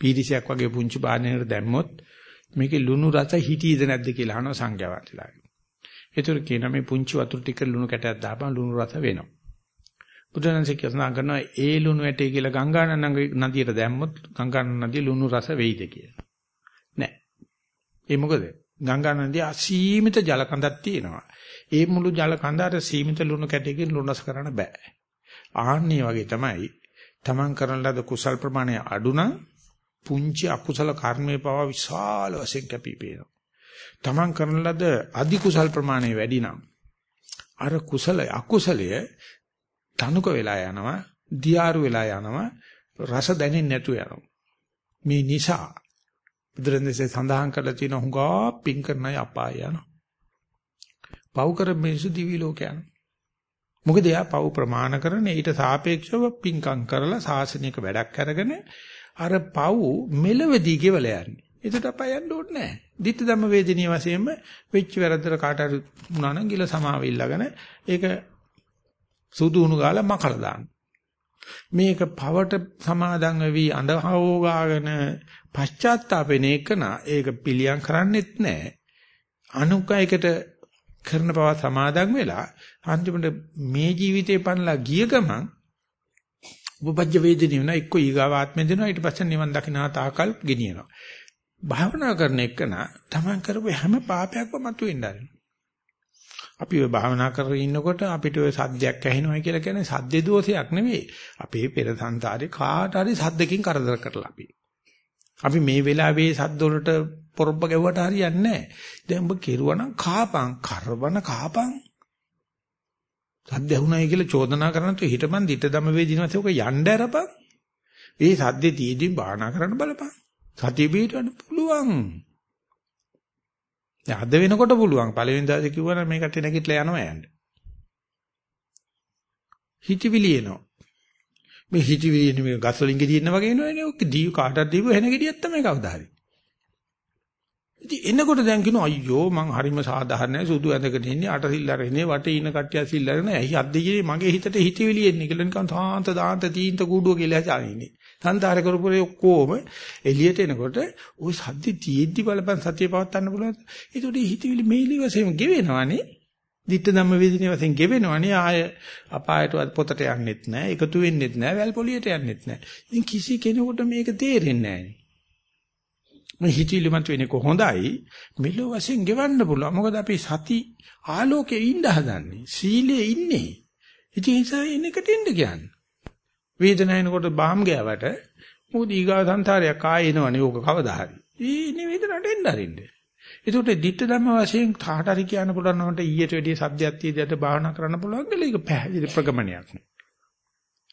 පීරිසයක් වගේ පුංචි භාජනයකට දැම්මොත් මේකේ ලුණු රස හිටීද නැද්ද කියලා අහනවා සංඝයාවන්සලා. ඒතර කියනවා මේ පුංචි වතුර ටික ලුණු කැටයක් දාපන් ලුණු රස වෙනවා. බුදුරජාණන්සේ කියනවා කරනවා ඒ ලුණු ඇටේ කියලා ගංගානන නදියට දැම්මොත් ගංගානන නදිය ලුණු රස වෙයිද කියලා. නෑ. ඒ මොකද? ගංගා නදිය අසීමිත ජල කඳක් තියෙනවා. ඒ මුළු ජල කඳ අර සීමිත ලුණු කැටයකින් ලුණස් කරන්න බෑ. ආන්නේ වගේ තමයි තමන් කරන ලද කුසල් ප්‍රමාණය අඩු නම් පුංචි අකුසල කර්මයේ පවා විශාල වශයෙන් කැපිපේනවා. තමන් කරන ලද අධි කුසල් ප්‍රමාණය වැඩි නම් අර කුසල අකුසලය තනුක වෙලා යනවා, දියාරු වෙලා යනවා, රස දැනෙන්නේ නැතු යනවා. මේ නිසා බුදුරන්සේ සඳහන් කරලා තියෙන හුඟා පිං කරන අය අපාය යනවා. පව් කර මිනිස්සු දිවි ලෝක යනවා. මොකද එයා පව් ප්‍රමාණ කරන ඊට සාපේක්ෂව පිංකම් කරලා සාසනික වැඩක් අරගෙන අර පව් මෙලවදී ගෙවල යන්නේ. ඒකට අපා යන්න ඕනේ නැහැ. ditta ධම්ම වේදිනිය වශයෙන්ම වෙච්ච වැරද්දට කාට හරි වුණා නම් ගිල සමාව ඉල්ලගෙන ඒක සුදු උණු ගාලා මකලා දාන්න. මේක පවට සමාදන් වෙවි අඬහවෝ ගාගෙන පශ්චාත්තාපෙන එකන ඒක පිළියම් කරන්නෙත් නැහැ. අනුකයකට කරන බව සමාදන් වෙලා අන්තිමට මේ ජීවිතේ පනලා ගිය ගමන් උපපජ්ජ වේදිනිය වෙන එක්ක ඊගාව ආත්මෙ දෙනවා ඊට පස්සේ නිවන් දකින්න තාකල් ගෙනියනවා. භාවනා කරන එකන තමන් කරපු හැම පාපයක්ම මතුවෙන්න ආරෙනවා. අපි ඔය භාවනා කරගෙන ඉන්නකොට අපිට ඔය සද්දයක් ඇහෙනවා කියලා කියන්නේ සද්දේ දෝෂයක් නෙවෙයි. අපේ පෙර සංසාරේ කාට හරි සද්දකින් කරදර කරලා අපි. අපි මේ වෙලාවේ සද්ද වලට පොරොබ්බ ගැව්වට හරියන්නේ නැහැ. දැන් ඔබ කෙරුවනම් කාපං කරවන කාපං. සද්ද ඇහුණයි කියලා චෝදනා කරනතු හිටපන් දිට දම වේදිනවසේ ඔක යන්න අරපන්. ඒ සද්දේ තීදී භාවනා කරන්න බලපන්. සතිය පිටවන්න පුළුවන්. දැන් අද වෙනකොට පුළුවන්. පළවෙනි දවසේ කිව්වනම් මේකට නැගිටලා යනවා යන්න. හිතවිලි එනවා. මේ හිතවිලි එන්නේ මේ ගස් වලින් ගෙඩියෙන්න වගේ එනවනේ. ඔක දී කාටද දීව වෙන ගෙඩියක් තමයි කවදා හරි. ඉතින් එනකොට දැන් කියනවා අයියෝ මං හරිම සාධාරණයි සුදු ඇඳගෙන ඉන්නේ අට සිල් අරගෙන වටේ ඉන්න කට්ටිය සිල් අරගෙන ඇයි අද්දේ මගේ හිතට හිතවිලි එන්නේ කියලා නිකන් තාන්ත දාන්ත තීන්ත කූඩුව කියලා හදාන්නේ. සංතාර කරපුරේ ඔක්කොම එළියට එනකොට ওই සද්දි තියෙද්දි බලපන් සතිය පවත්වන්න පුළුවන්. ඒකට හිතවිලි මේලි වශයෙන් ගෙවෙනවනේ. ditta ධම්ම වේදිනේ වශයෙන් ගෙවෙනවනේ ආය අපායට පොතට යන්නෙත් නැහැ එකතු වෙන්නෙත් නැහැ වැල් පොලියට යන්නෙත් නැහැ ඉතින් කිසි කෙනෙකුට මේක තේරෙන්නේ නැහැ මේ හිතවිලි මත වෙන්නේ කොහොඳයි මෙලෝ වශයෙන් ගෙවන්න පුළුවන් මොකද අපි සති ආලෝකයේ ඉන්න හදන්නේ සීලයේ ඉන්නේ ඉතින් ඒ නිසා එනකට එන්න කියන්නේ වේදනায়නකොට බාම් ගෑවට මොකද ඊගා සංසාරයක් ආයෙ එනවනේ ඕක කවදා හරි. ඊනේ වේදනට එන්න අරින්න. ඒකට ditta ධම්ම වශයෙන් කාට හරි කියන්න පුළුවන් නෝන්ට ඊට වැඩිය සද්දයක් තියදී භාවනා කරන්න පුළුවන් කියලා ඒක පැහැදිලි ප්‍රගමනයක් නේ.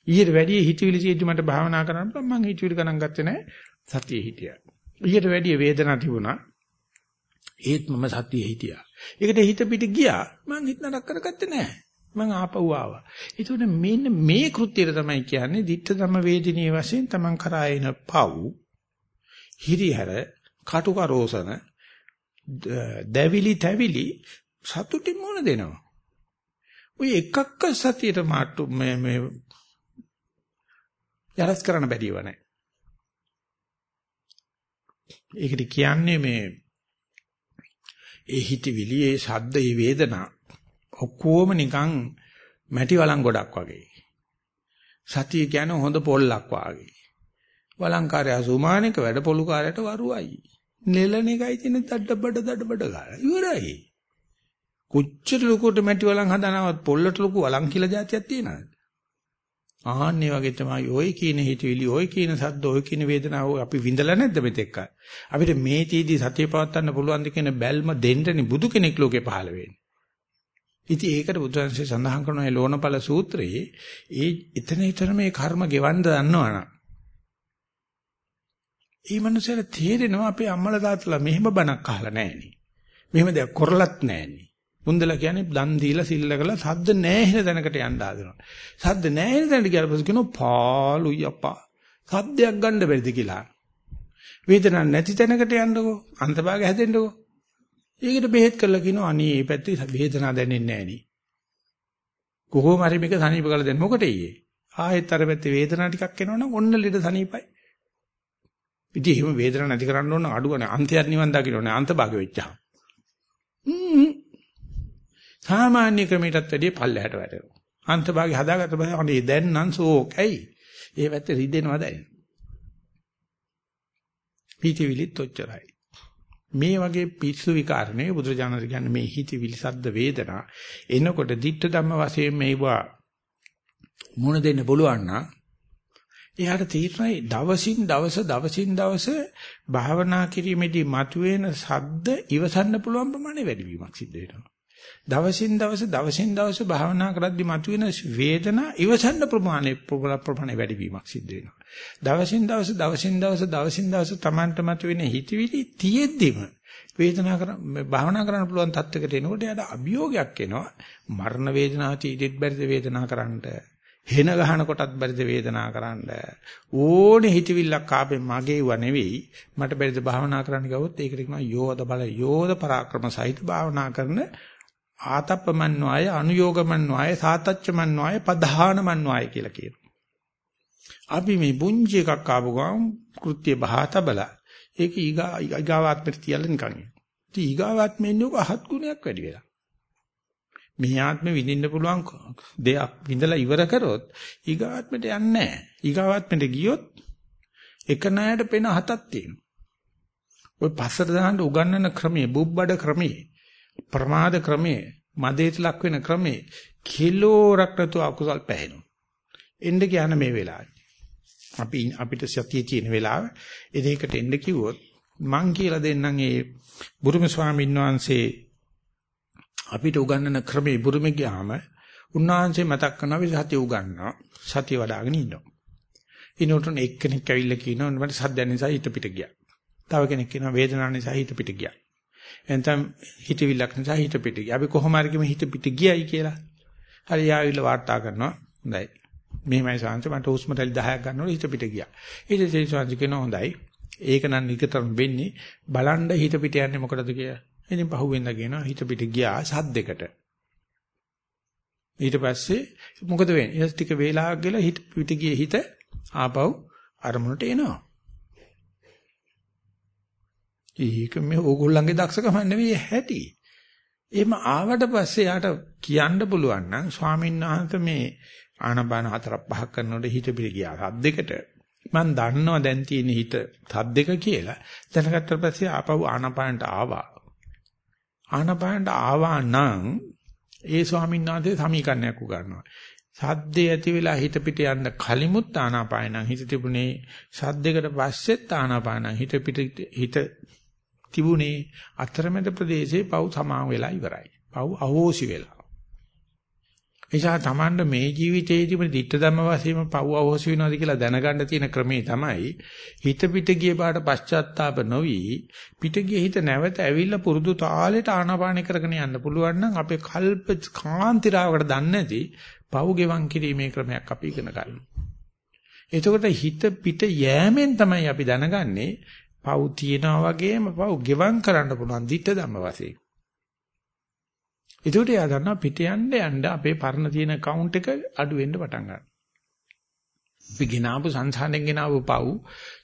ඊට වැඩිය හිතවිලි තියෙද්දි මට භාවනා කරන්න පුළුවන් මං හිතවිලි ගණන් ගත්තේ නැහැ සතියේ හිටියා. ඊට වැඩිය වේදනාවක් තිබුණා. ඒත් මම සතියේ හිටියා. ඒකට හිත පිට ගියා මං හිත නරක කරගත්තේ නැහැ. මං ආපහු ආවා. ඒතකොට මෙන්න මේ කෘත්‍යය තමයි කියන්නේ ditta ධම වේදිනිය වශයෙන් තමන් කරා එන පව් හිරිහැර කටුකරෝසන දැවිලි තැවිලි සතුටින් මොන දෙනවා. ඔය එකක්ක සතියට මාට්ටු මේ මේ යරස් කරන්න බැරිව නැහැ. ඒකට කියන්නේ මේ ඒ හිතවිලි ඒ ශබ්ද ඒ වේදනා ඔක්කොම නිකන් මැටි වලං ගොඩක් වගේ. සතිය කියන්නේ හොඳ පොල්ලක් වගේ. වලංකාරය සුමානික වැඩ පොලුකාරයට වරුවයි. නෙලන එකයි තියෙන දඩබඩ දඩබඩ ගාලා. ඉවරයි. කොච්චර ලොකුට මැටි වලං හදනවත් පොල්ලට ලොකු වලං කියලා જાතියක් තියෙනවද? ආන්නේ වගේ තමයි ওই කියන හිතවිලි, ওই කියන සද්ද, ওই කියන වේදනාව අපි විඳලා නැද්ද මෙතෙක්? අපිට මේ තීදි සතිය පවත්වන්න පුළුවන් ද කියන බැල්ම දෙන්නනේ බුදු කෙනෙක් ලෝකේ පහළ වෙන්නේ. ඉතින් ඒකට බුදුන්සේ සඳහන් කරන මේ ලෝණපල සූත්‍රයේ ඒ එතන එතන මේ කර්ම ගෙවන්න දන්නවනම් ඒ මනුස්සයල තේරෙනවා අපේ අම්මලා තාත්තලා මෙහෙම බණක් අහලා නැහෙනි. මෙහෙම දෙයක් කරලත් නැහෙනි. මුන්දලා කියන්නේ දන් දීලා සිල්ල කරලා සද්ද නැහැ තැනකට යන්න ආදෙනවා. සද්ද නැහැ තැනට ගියාට පස්සේ කියනවා පාළුයි අප්පා. සද්දයක් ගන්න බැරිද කියලා. වේදනාවක් නැති තැනකට යන්නකෝ. අන්තභාගය හැදෙන්නකෝ. ඒකට බෙහෙත් කරලා කියනවා අනේ මේ පැත්තේ වේදනාවක් දැනෙන්නේ නැහැ නේ. කොහොම හරි මේක සනීප කරලා දෙන්න මොකටද ඊයේ? ආයෙත් අර පැත්තේ වේදනාවක් ටිකක් එනවනම් ඔන්න ලෙඩ සනීපයි. ඉතින් එහෙම වේදනාවක් නැති කරන්න ඕන අඩුවනේ අන්තයක් නිවන් දකින්න ඕනේ අන්තභාග වෙච්චා. සාමාන්‍ය ක්‍රමයටත් වැඩිය පල්ලහැට වැටෙනවා. අන්තභාගය හදාගත්ත පස්සේ අනේ දැන් නම් සෝකයි. ඒ පැත්තේ රිදෙනවා දැන්. පීතිවිලිත් ඔච්චරයි. මේ වගේ පිස්සු විකාරණේ බුදුරජාණන් කියන්නේ මේ හිතවිලි සද්ද වේදනා එනකොට ditta ධම්ම වශයෙන් මේවා මුණ දෙන්න පුළුවන් නම් එයාට තීරණයි දවසින් දවස දවසින් දවස භාවනා කිරීමේදී මතුවෙන සද්ද ඉවසන්න පුළුවන් ප්‍රමාණය වැඩි වීමක් සිද්ධ වෙනවා. දවසින් දවස දවසින් දවස භාවනා කරද්දී මතුවෙන වේදනා ඉවසන්න ප්‍රමාණය ප්‍රමාණය වැඩි වීමක් සිද්ධ වෙනවා. දවසින් දවස දවසින් දවස දවසින් දවස Tamanට මතුවෙන හිතවිලි තියෙද්දිම වේදනා කර භාවනා කරන්න පුළුවන් තත්යකට එනකොට එයාට අභියෝගයක් එනවා. මරණ වේදනාව තීදෙත් බැරිද වේදනා කරන්නට. හෙන ගහන කොටත් බැරිද වේදනා කරන්න. ඕනේ හිතවිල්ලක් ආපෙ මගේ ව නෙවෙයි. මට බැරිද භාවනා කරන්න ගියොත් ඒකට කියනවා යෝධ බල යෝධ පරාක්‍රම සහිත භාවනා කරන ආතප්පමන්්වාය අනුയോഗමන්්වාය සාතච්චමන්්වාය පධානමන්්වාය කියලා කියනවා. අපි මේ පුංචි එකක් ආපු ගමන් කෘත්‍ය බහතබල ඒක ඊගා ඊගාවාත්මට තියලා නිකන්. ඉතින් ඊගාවාත්මෙ ඉන්නේ ඔක අහත් ගුණයක් වැඩි වෙලා. මේ ආත්මෙ විඳින්න පුළුවන් දෙයක් විඳලා ඉවර කරොත් ඊගාත්මෙට යන්නේ නැහැ. ඊගාත්මෙට ගියොත් එක ණයට පෙන හතක් තියෙනවා. ඔය පස්සට දාන්න උගන්නන ක්‍රමයේ බුබ්බඩ ක්‍රමයේ ප්‍රමාද ක්‍රමයේ මදේට ලක් වෙන ක්‍රමයේ කිලෝරක් නැතුව අකුසල් පැහැෙනවා. එන්න කියන මේ වෙලාවේ. අපි අපිට සතිය තියෙන වෙලාව එදේකට එන්න කිව්වොත් මං කියලා දෙන්නම් ඒ බුරුම ස්වාමීන් වහන්සේ අපිට උගන්වන ක්‍රමේ බුරුමේ ගියාම උන්වහන්සේ මතක් කරනවා අපි සතිය උගන්වනවා සතිය වඩ아가න ඉන්නවා. ඊනොටන එක්කෙනෙක් ඇවිල්ලා කියනවා මට සද්දයන් නිසා හිත පිට ගියා. තව කෙනෙක් කියනවා වේදනාව නිසා හිත පිට ගියා. එතන හිතවිල්ලක් නිසා හිත පිට ගියා. අපි කොහොම හරි හිත පිට ගියයි කියලා. හරි යාවිල වාර්තා කරනවා. හොඳයි. මෙහෙමයි සංස මට හුස්ම රැලි 10ක් ගන්නකොට හිත පිට ගියා. ඊට පස්සේ සංස කියනවා හොඳයි. ඒක නම් නිකතරම වෙන්නේ බලන්න හිත පිට යන්නේ මොකටද කියලා. ඉතින් පහුවෙන්ද කියනවා හිත පිට ගියා සද්දෙකට. ඊට පස්සේ මොකද වෙන්නේ? ඊට ටික වේලාවක් ගිහලා හිත පිට ගියේ හිත ආපහු අරමුණට එනවා. ඒක මේ ඕගොල්ලන්ගේ දක්ෂකම නෙවෙයි හැටි. එහෙම ආවට පස්සේ යාට කියන්න පුළුවන් නම් ස්වාමීන් වහන්සේ මේ ආනපාන හතරක් පහක් කරනකොට හිත පිළ ගියා සද්දෙකට. මම දන්නවා දැන් තියෙන හිත සද්දෙක කියලා. දැනගත්තට පස්සේ ආපහු ආනපානට ආවා. ආනපානට ආවා නම් ඒ ස්වාමීන් වහන්සේ සමීකරණයක් උගන්වනවා. සද්දේ ඇති වෙලා හිත පිට යන්න කලිමුත් ආනාපානං හිත තිබුණේ සද්දයකට පස්සෙත් ආනාපානං හිත පිට හිත තිබුණේ අතරමැද ප්‍රදේශේ පව් සමාන වෙලා ඉවරයි. පව් අහෝසි වෙලා. එනිසා Tamanda මේ ජීවිතයේදීම ditta ධම්ම වශයෙන් පව් අහෝසි වෙනවාද කියලා දැනගන්න තියෙන ක්‍රමේ තමයි හිත පිට ගිය පාට පශ්චාත්තාප නොවි පිට ගිය හිත නැවත ඇවිල්ලා පුරුදු තාලෙට ආනාපාන කරගෙන යන්න පුළුවන් නම් අපේ කල්ප කාන්තිරාවකට දන්නේ නැති පව් ගෙවන් කිරීමේ ක්‍රමයක් අපි ඉගෙන ගන්නවා. එතකොට හිත පිට යෑමෙන් තමයි අපි දැනගන්නේ පව් තියනවා වගේම පව් ගෙවම් කරන්න පුළුවන් ditta ධම්ම වශයෙන්. ඒකට එයා දන්නවා පිට යන්න යන්න අපේ පරණ තියෙන account එක අඩු වෙන්න පටන් ගන්නවා. අපි ගෙනාවු සංසාරයෙන් ගෙනාවු පව්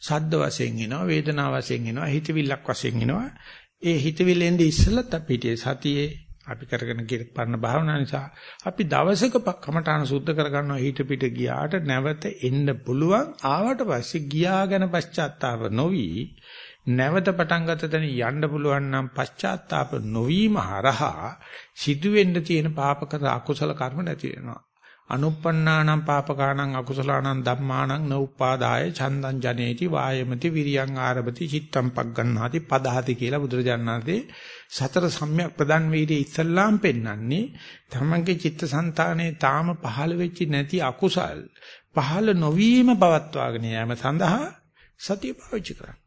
සද්ද වශයෙන් එනවා වේදනා වශයෙන් එනවා හිතවිල්ලක් වශයෙන් එනවා. ඒ හිතවිල්ලෙන්ද ඉස්සෙල්ලත් අපිට සතියේ අපි කරගෙන පරණ භාවනා නිසා අපි දවසක කමඨාන සුද්ධ කරගන්නවා හිත පිට ගියාට නැවත එන්න පුළුවන් ආවට පස්සේ ගියා ගැන පශ්චාත්තාප නොවි නැවත පටන් ගත තැන යන්න පුළුවන් නම් පශ්චාත්තාප නොවීම හරහා සිදුවෙන්න තියෙන පාපක අකුසල කර්ම නැති වෙනවා. අනුප්පන්නානම් පාපකානම් අකුසලානම් ධම්මානම් නෝපාදාය චන්දං ජනේති වායමති විරියං ආරභති චිත්තම් පග්ගණ්ණාති පදහති කියලා බුදුරජාණන්සේ සතර සම්‍යක් ප්‍රදන් වීර්ය ඉස්සල්ලාම් පෙන්වන්නේ තමන්ගේ චිත්තසංතානයේ තාම පහළ වෙච්ච නැති අකුසල් පහළ නොවීම පවත්වාගෙන යාම සඳහා සතිය පාවිච්චි කරන්න.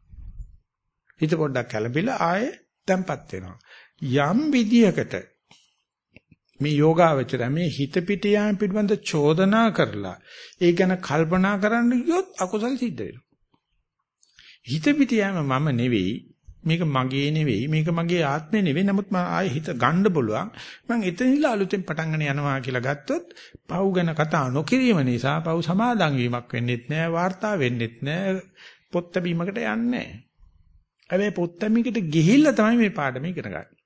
හිත පොඩ්ඩක් කලබිලා ආයේ තැම්පත් වෙනවා. යම් විදියකට මේ යෝගාවචර මේ හිත පිට යාම පිළිබඳ චෝදනා කරලා ඒ ගැන කල්පනා කරන්න ගියොත් අකුසල් සිද්ධ වෙනවා. හිත පිට යාම මම නෙවෙයි මේක මගේ නෙවෙයි මේක මගේ ආත්මේ නෙවෙයි නමුත් මම ආයේ හිත ගන්න බලුවන් මම එතනින්ලා අලුතෙන් පටන් ගන්න යනවා කියලා ගත්තොත් පව් ගැන කතා නොකිරීම නිසා පව් සමාදන් වීමක් වෙන්නෙත් නෑ වාර්තා වෙන්නෙත් නෑ පොත් බැීමකට යන්නේ නෑ හැබැයි පොත් බැීමකට ගිහිල්ලා තමයි මේ පාඩම ඉගෙන ගන්න.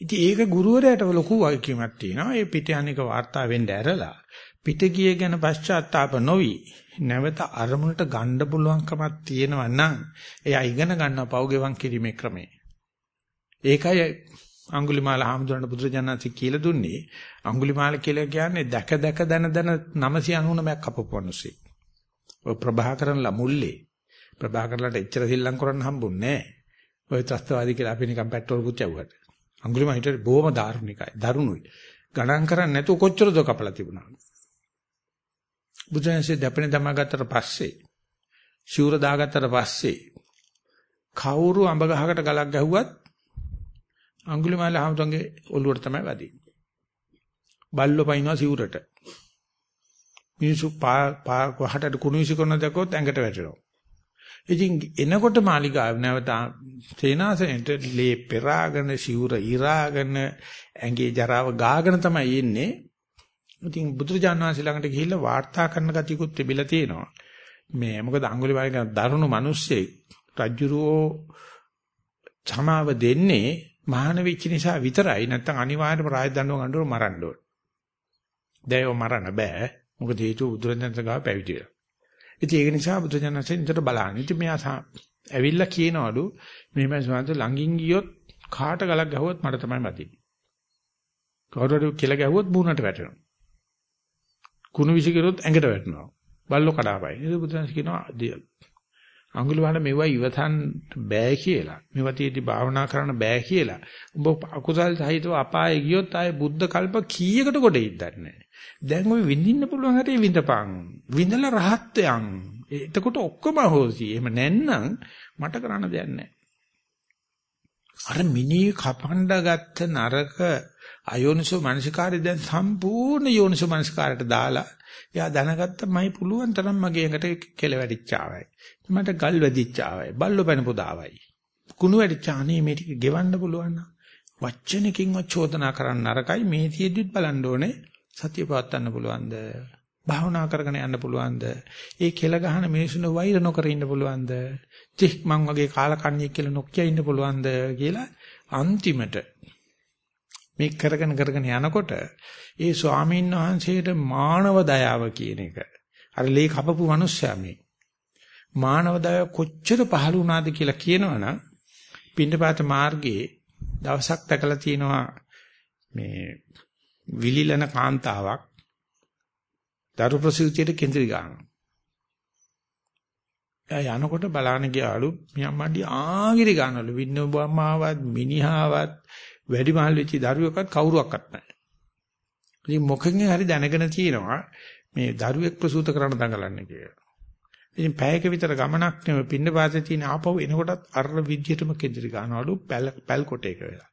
ඉතින් ඒක ගුරුවරයාට ලොකු වගකීමක් තියෙනවා. ඒ පිට අනික වාර්තා වෙන්න ඇරලා පිට ගිය ගැන පශ්චාත්තාප නොවි නැවත අරමුණට ගන්න පුළුවන්කමක් තියෙනවා නම් එයා ඉගෙන ගන්නවා පෞගෙවන් කිරීමේ ක්‍රමය. ඒකයි අඟුලිමාල හාමුදුරන බුදුරජාණන්සේ කියලා දුන්නේ අඟුලිමාල කියලා කියන්නේ දැක දැක දන දන 999ක් කපපුවනුසේ. ඔය ප්‍රභාකරන්ලා මුල්ලේ ප්‍රභාකරන්ලාට එච්චර සිල්ලම් කරන්න හම්බුන්නේ නැහැ. ඔය ත්‍ස්තවාදී කියලා අපි නිකන් පැට්‍රෝල් පුච්චවුවට. අඟුලිමාල හිටියේ බොහොම ධාර්මිකයි. දරුණුයි. ගණන් කරන්නේ නැතුව කොච්චර දෝ කපලා තිබුණා. බුදුන්සේ දැපෙන දමා ගත්තට පස්සේ ශූර දාගත්තට පස්සේ කවුරු අඹ ගහකට ගලක් ගැහුවත් අඟුලිමාල හමුතුන්ගේ ඔළුවට තමයි වදින්නේ. බල්ලෝ පයින්නවා සිවුරට. මිනිසු පා පා වහටට කුණුවිසි කරන දකොත් ඇඟට වැටෙනවා. ඉතින් එනකොට මාලිගාව නැවත සේනාසනෙට ලේ පෙරාගෙන සිවුර ඉරාගෙන ඇඟේ ජරාව ගාගෙන තමයි එන්නේ. ඉතින් බුදුරජාණන් වහන්සේ ළඟට ගිහිල්ලා වාර්තා කරන ගතියකුත් තිබිලා තියෙනවා. මේ මොකද අඟුලිමාල කියන දරුණු මිනිස්සෙක් රජුරෝ සමාව දෙන්නේ මහාන වෙච්ච නිසා විතරයි නැත්නම් අනිවාර්යයෙන්ම රාජදඬුව ගන්නව මරන්න ඕන. දැයව මරන්න බෑ. මොකද හේතුව බුදුරජාණන් ගාව පැවිදි වෙලා. ඉතින් ඒක නිසා බුදුරජාණන්සේ නිතර බලන්න. ඉතින් මෙයා ඇවිල්ලා කියනවලු මේ මනසන්ත ළඟින් ගියොත් කාට ගලක් ගැහුවොත් මට තමයි මතින්නේ. කවුරුහරි කියලා ගැහුවොත් බුණට වැටෙනවා. කුණු විසි කරොත් ඇඟට වැටෙනවා. බල්ලෝ කඩාපයි. ඒක බුදුන්ස් කියනවා අඟුලිමාල මෙවයි ඉවතන් බෑ කියලා. මෙවතියේදී භාවනා කරන්න බෑ කියලා. උඹ අකුසල් සහිතව අපායේ ගියොත් ආයේ බුද්ධ කල්ප කීයකට කොට ඉද්දන්නේ දැන් ඔය විඳින්න පුළුවන් හැටි විඳපන්. විඳලා රහත් යන්. එතකොට ඔක්කොම හොසි. එහෙම නැත්නම් මට කරන්න දෙයක් නැහැ. අර මිනි කපණ්ඩ ගත්ත නරක අයෝනිසෝ මනසිකාරය දැන් සම්පූර්ණ යෝනිසෝ මනසිකාරයට දාලා එයා දැනගත්ත මයි පුළුවන් තරම් මගේ ඇඟට කෙල වැටිච්චාවයි මට ගල් වැදිච්චාවයි බල්ලෝ පැන පුදාවයි කුණු වැටිච්චානේ මේ ටික ගෙවන්න පුළුවන් නම් වචනකින්වත් චෝදනා කරන්න නරකයි මේ තියෙද්දිත් බලන්න ඕනේ සතිය පවත්වන්න පුළුවන්ද? භාවනා කරගෙන යන්න පුළුවන්ද? ඒ කෙල ගහන මිනිසුන වෛර නොකර ඉන්න පුළුවන්ද? තික් මං වගේ කාලකන්ණියෙක් කියලා නොකිය ඉන්න පුළුවන්ද? කියලා අන්තිමට මේ කරගෙන කරගෙන යනකොට ඒ ස්වාමීන් වහන්සේට මානව දයාව කියන එක. අර ලේ කපපු මිනිස්සයා මේ. මානව දයාව කොච්චර පහළ වුණාද කියලා කියනවනම් පින්නපාත මාර්ගයේ දවසක් දැකලා තියෙනවා මේ විලිලන කාන්තාවක් දරු ප්‍රසූතියට කේන්ද්‍රී ගන්නවා. එයා යනකොට බලාන ගියාලු මියම්මඩි ආගිරි ගන්නලු වින්නෝබම්මාවත් මිනිහාවත් වැඩි මහල් වෙච්ච දරුවෙක්වත් කවුරුවක්වත් නැහැ. ඉතින් මොකකින් හරි දැනගෙන තියෙනවා මේ දරුවෙක් ප්‍රසූත කරන්න දඟලන්නේ කියලා. ඉතින් පැයක විතර ගමනක් නෙමෙයි පින්න පාතේ තියෙන ආපහු එනකොටත් අර විද්‍යටම කෙදිරි ගන්නවලු පැල් පැල් කොටේක වෙලා.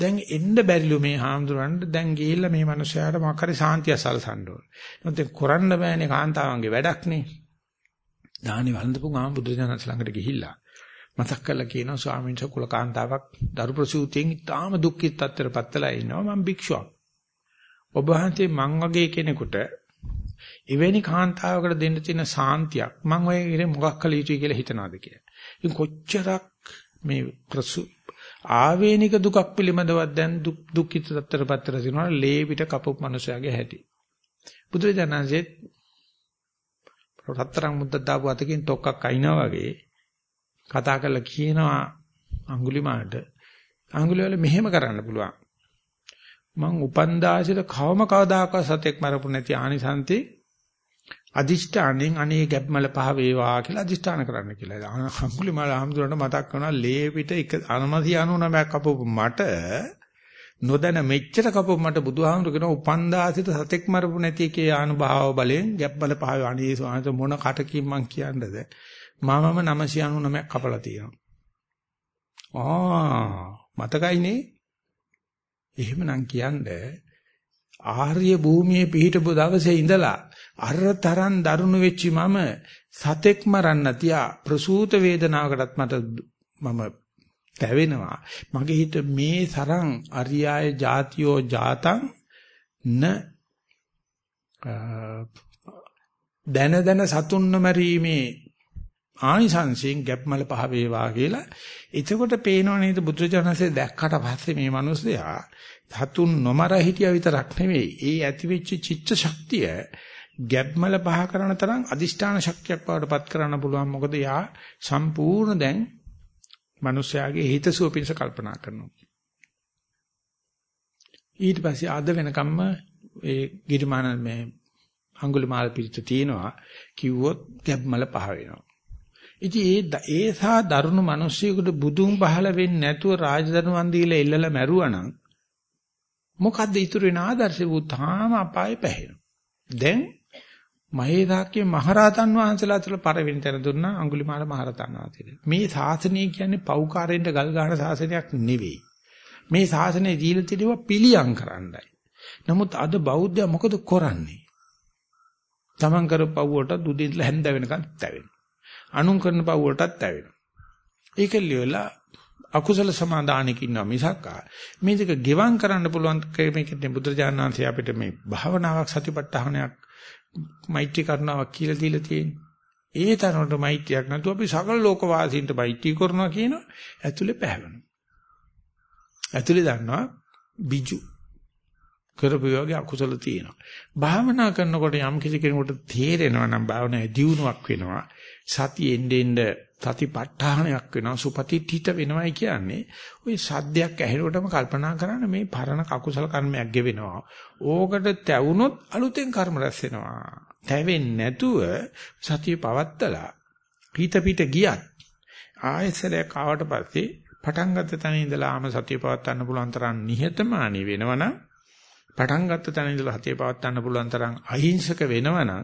දැන් එන්න බැරිලු මේ හාමුදුරන්ට දැන් ගිහිල්ලා මේ මනුස්සයාට මොකක් හරි සාන්තිය සලසන්න ඕන. නැත්නම් කරන්න බෑනේ කාන්තාවන්ගේ වැඩක් නේ. දානි වළඳපු ගාම බුදුජානක ළඟට ගිහිල්ලා මතක් කරලා කියනවා ස්වාමීන් වහන්සේ කුලකාන්තාවක් දරු ප්‍රසූතියෙන් ඉතාම දුක්ඛිත තත්ත්වයටපත් වෙලා ඉන්නවා මම භික්ෂුවක්. ඔබ වහන්සේ මං වගේ කෙනෙකුට එවැනි කාන්තාවකට දෙන්න තියෙන සාන්තියක් මං ඔය ඉරේ මොකක් කළ යුතුයි කියලා හිතනවාද කියලා. ඉතින් කොච්චරක් මේ ප්‍රසු ආවේනික දුකක් පිළිබඳවත් දැන් දුක්ඛිත තත්ත්වයටපත් වෙලා තිනවා ලේ පිට කපපු මනුස්සයාගේ හැටි. බුදුරජාණන්සේ රත්තරන් මුද්දක් දාපු අතකින් තොක්කක් අයින්නා වගේ කතා කරලා කියනවා අඟුලිමාලට අඟුලිවල මෙහෙම කරන්න පුළුවන්. මං උපන්දාසිට කවම කවදාකවත් සතෙක් මරපු නැති ආනිසන්තේ අදිෂ්ඨානෙන් අනේ ගැබ්මල පහ වේවා කියලා අදිෂ්ඨාන කරන්න කියලා. අඟුලිමාල හම්දුරට මතක් කරනවා ලේ පිට එක අනමසි 99ක් කපපු මට නොදැන මෙච්චර කපපු මට බුදුහාමුදුර කියන උපන්දාසිට සතෙක් මරපු නැති එකේ ආනුභාව බලයෙන් ගැබ්මල පහ වේවා. අනේ සෝහන්ත මොන කටකින් මං කියන්නද? මමම 999ක් කපලා තියෙනවා. ආ මතකයිනේ එහෙමනම් කියන්නේ ආර්ය භූමියේ පිහිටපු දවසේ ඉඳලා අර තරම් දරුණු වෙච්චි මම සතෙක් මරන්න තියා ප්‍රසූත වේදනාවකටත් මට මම දැවෙනවා මගේ හිත මේ තරම් අරියාය જાතියෝ જાතං න දන දන සතුන්න මරීමේ ආනිසංසයෙන් ගැප්මල පහ වේවා කියලා. එතකොට පේනව නේද බුදුරජාණන්සේ දැක්කට පස්සේ මේ මිනිස්සයා සතුන් නොමර හිටියා විතරක් නෙවෙයි. ඒ ඇතිවෙච්ච චිත්ත ශක්තිය ගැප්මල පහ කරන තරම් අදිෂ්ඨාන ශක්තියක් බවට පත් කරන්න පුළුවන්. මොකද යා සම්පූර්ණ දැන් මිනිස්යාගේ හිතසුව පිණිස කල්පනා කරනවා. ඊට පස්සේ ආද වෙනකම්ම ඒ ගිරිමාන මේ අඟුලිමාල පිළිත තියෙනවා කිව්වොත් ගැප්මල පහ වෙනවා. ඉතින් ඒ ඒ සා දරුණු මිනිස්සුයෙකුට බුදුන් පහල වෙන්නේ නැතුව රාජධනුවන් දීලා එල්ලලා මැරුවනම් මොකද්ද ඉතුරු වෙන ආදර්ශය වූ තාම අපායේ පැහැෙනවා. දැන් මහේදාක්කේ මහරහතන් වහන්සේලා අතර පළවෙනි තැන දුන්නා අඟුලිමාල මහරහතන් වහන්සේට. මේ ශාසනය කියන්නේ පෞකාරයෙන්ට ගල් ගන්න ශාසනයක් නෙවෙයි. මේ ශාසනය දීලා තියෙනවා පිළියම් කරන්නයි. නමුත් අද බෞද්ධය මොකද කරන්නේ? තමන් කරපුව වලට දුදින්ලා හැන්ද වෙනකන් තැවෙනවා. අනුන් කරන පව් වලටත් ඇවෙනවා. ඒක ලියලා අකුසල සමාදානෙක ඉන්නවා මිසක් මේ දෙක ගෙවම් කරන්න පුළුවන් මේකෙන් බුදුරජාණන් වහන්සේ අපිට මේ භාවනාවක් සතිපට්ඨානයක් මෛත්‍රී කරනවක් කියලා දීලා තියෙන්නේ. ඒ තරමට මෛත්‍රියක් නැතුව අපි සකල ලෝක වාසීන්ට මෛත්‍රී කරනවා කියන ඇතුලේ පැහැවෙනවා. ඇතුලේ දන්නවා බිජු කරපු යෝගී අකුසල තියෙනවා. භාවනා කරනකොට යම් කිසි කෙනෙකුට තේරෙනවා නම් භාවනාවේ දියුණුවක් වෙනවා. සතිය එන්න එන්න සතිපට්ඨානයක් වෙනවා සුපතිත්ථිත වෙනවයි කියන්නේ. ওই සද්දයක් ඇහෙනකොටම කල්පනා කරන්න මේ පරණ කකුසල කර්මයක් ගෙවෙනවා. ඕකට තැවුනොත් අලුතෙන් කර්ම රැස් වෙනවා. තැවෙන්නේ නැතුව සතිය පවත්තලා හිත පිට ගියත් ආයසරයක් ආවට පස්සේ පටන් ගත්ත තැන ඉඳලා ආම සතිය පවත්වන්න පුළුවන් තරම් නිහතමානී වෙනවනම් පටන් ගත්ත තැන ඉඳලා සතිය පවත්වන්න පුළුවන් තරම් අහිංසක වෙනවනම්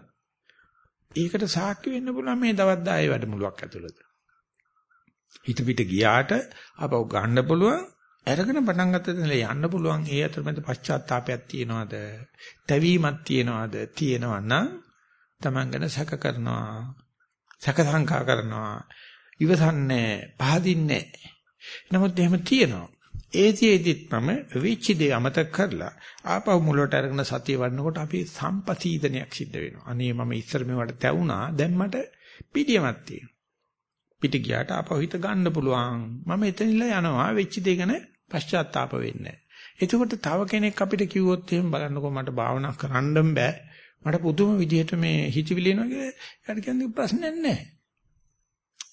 ඒකට සාක්ෂි වෙන්න පුළුවන් මේ දවස් 10 වැඩමුළුවක් ඇතුළත. හිත පිට ගියාට අපව ගන්න පුළුවන් අරගෙන පටන් ගත්ත තැන යන්න පුළුවන් ඒ අතරමැද පශ්චාත්තාවපයක් තියනවාද? තැවීමක් තියනවාද? තියෙනවා නම් Taman ගැන සැක කරනවා. සැක සංකා කරනවා. ඉවසන්නේ පහදින්නේ නමුත් එහෙම තියෙනවා. ඒතිෙදිත් මම වෙච්ච දේ අමතක කරලා ආපහු මුලට අරගෙන සතිය වඩනකොට අපි සම්පසීදනයක් සිද්ධ වෙනවා. අනේ මම ඉස්සර මේවට තැවුනා දැන් මට පිටියමක් තියෙනවා. පිට ගියාට ආපහු හිත ගන්න පුළුවන්. මම එතනින්ලා යනවා වෙච්ච දේ ගැන පශ්චාත්තාප වෙන්නේ එතකොට තව කෙනෙක් අපිට කිව්වොත් එහෙම බලන්නකෝ මට භාවනා කරන්න බෑ. මට පුදුම විදිහට මේ හිතවිලි එනවා කියලා යාට කියන්නේ ප්‍රශ්නයක් නැහැ.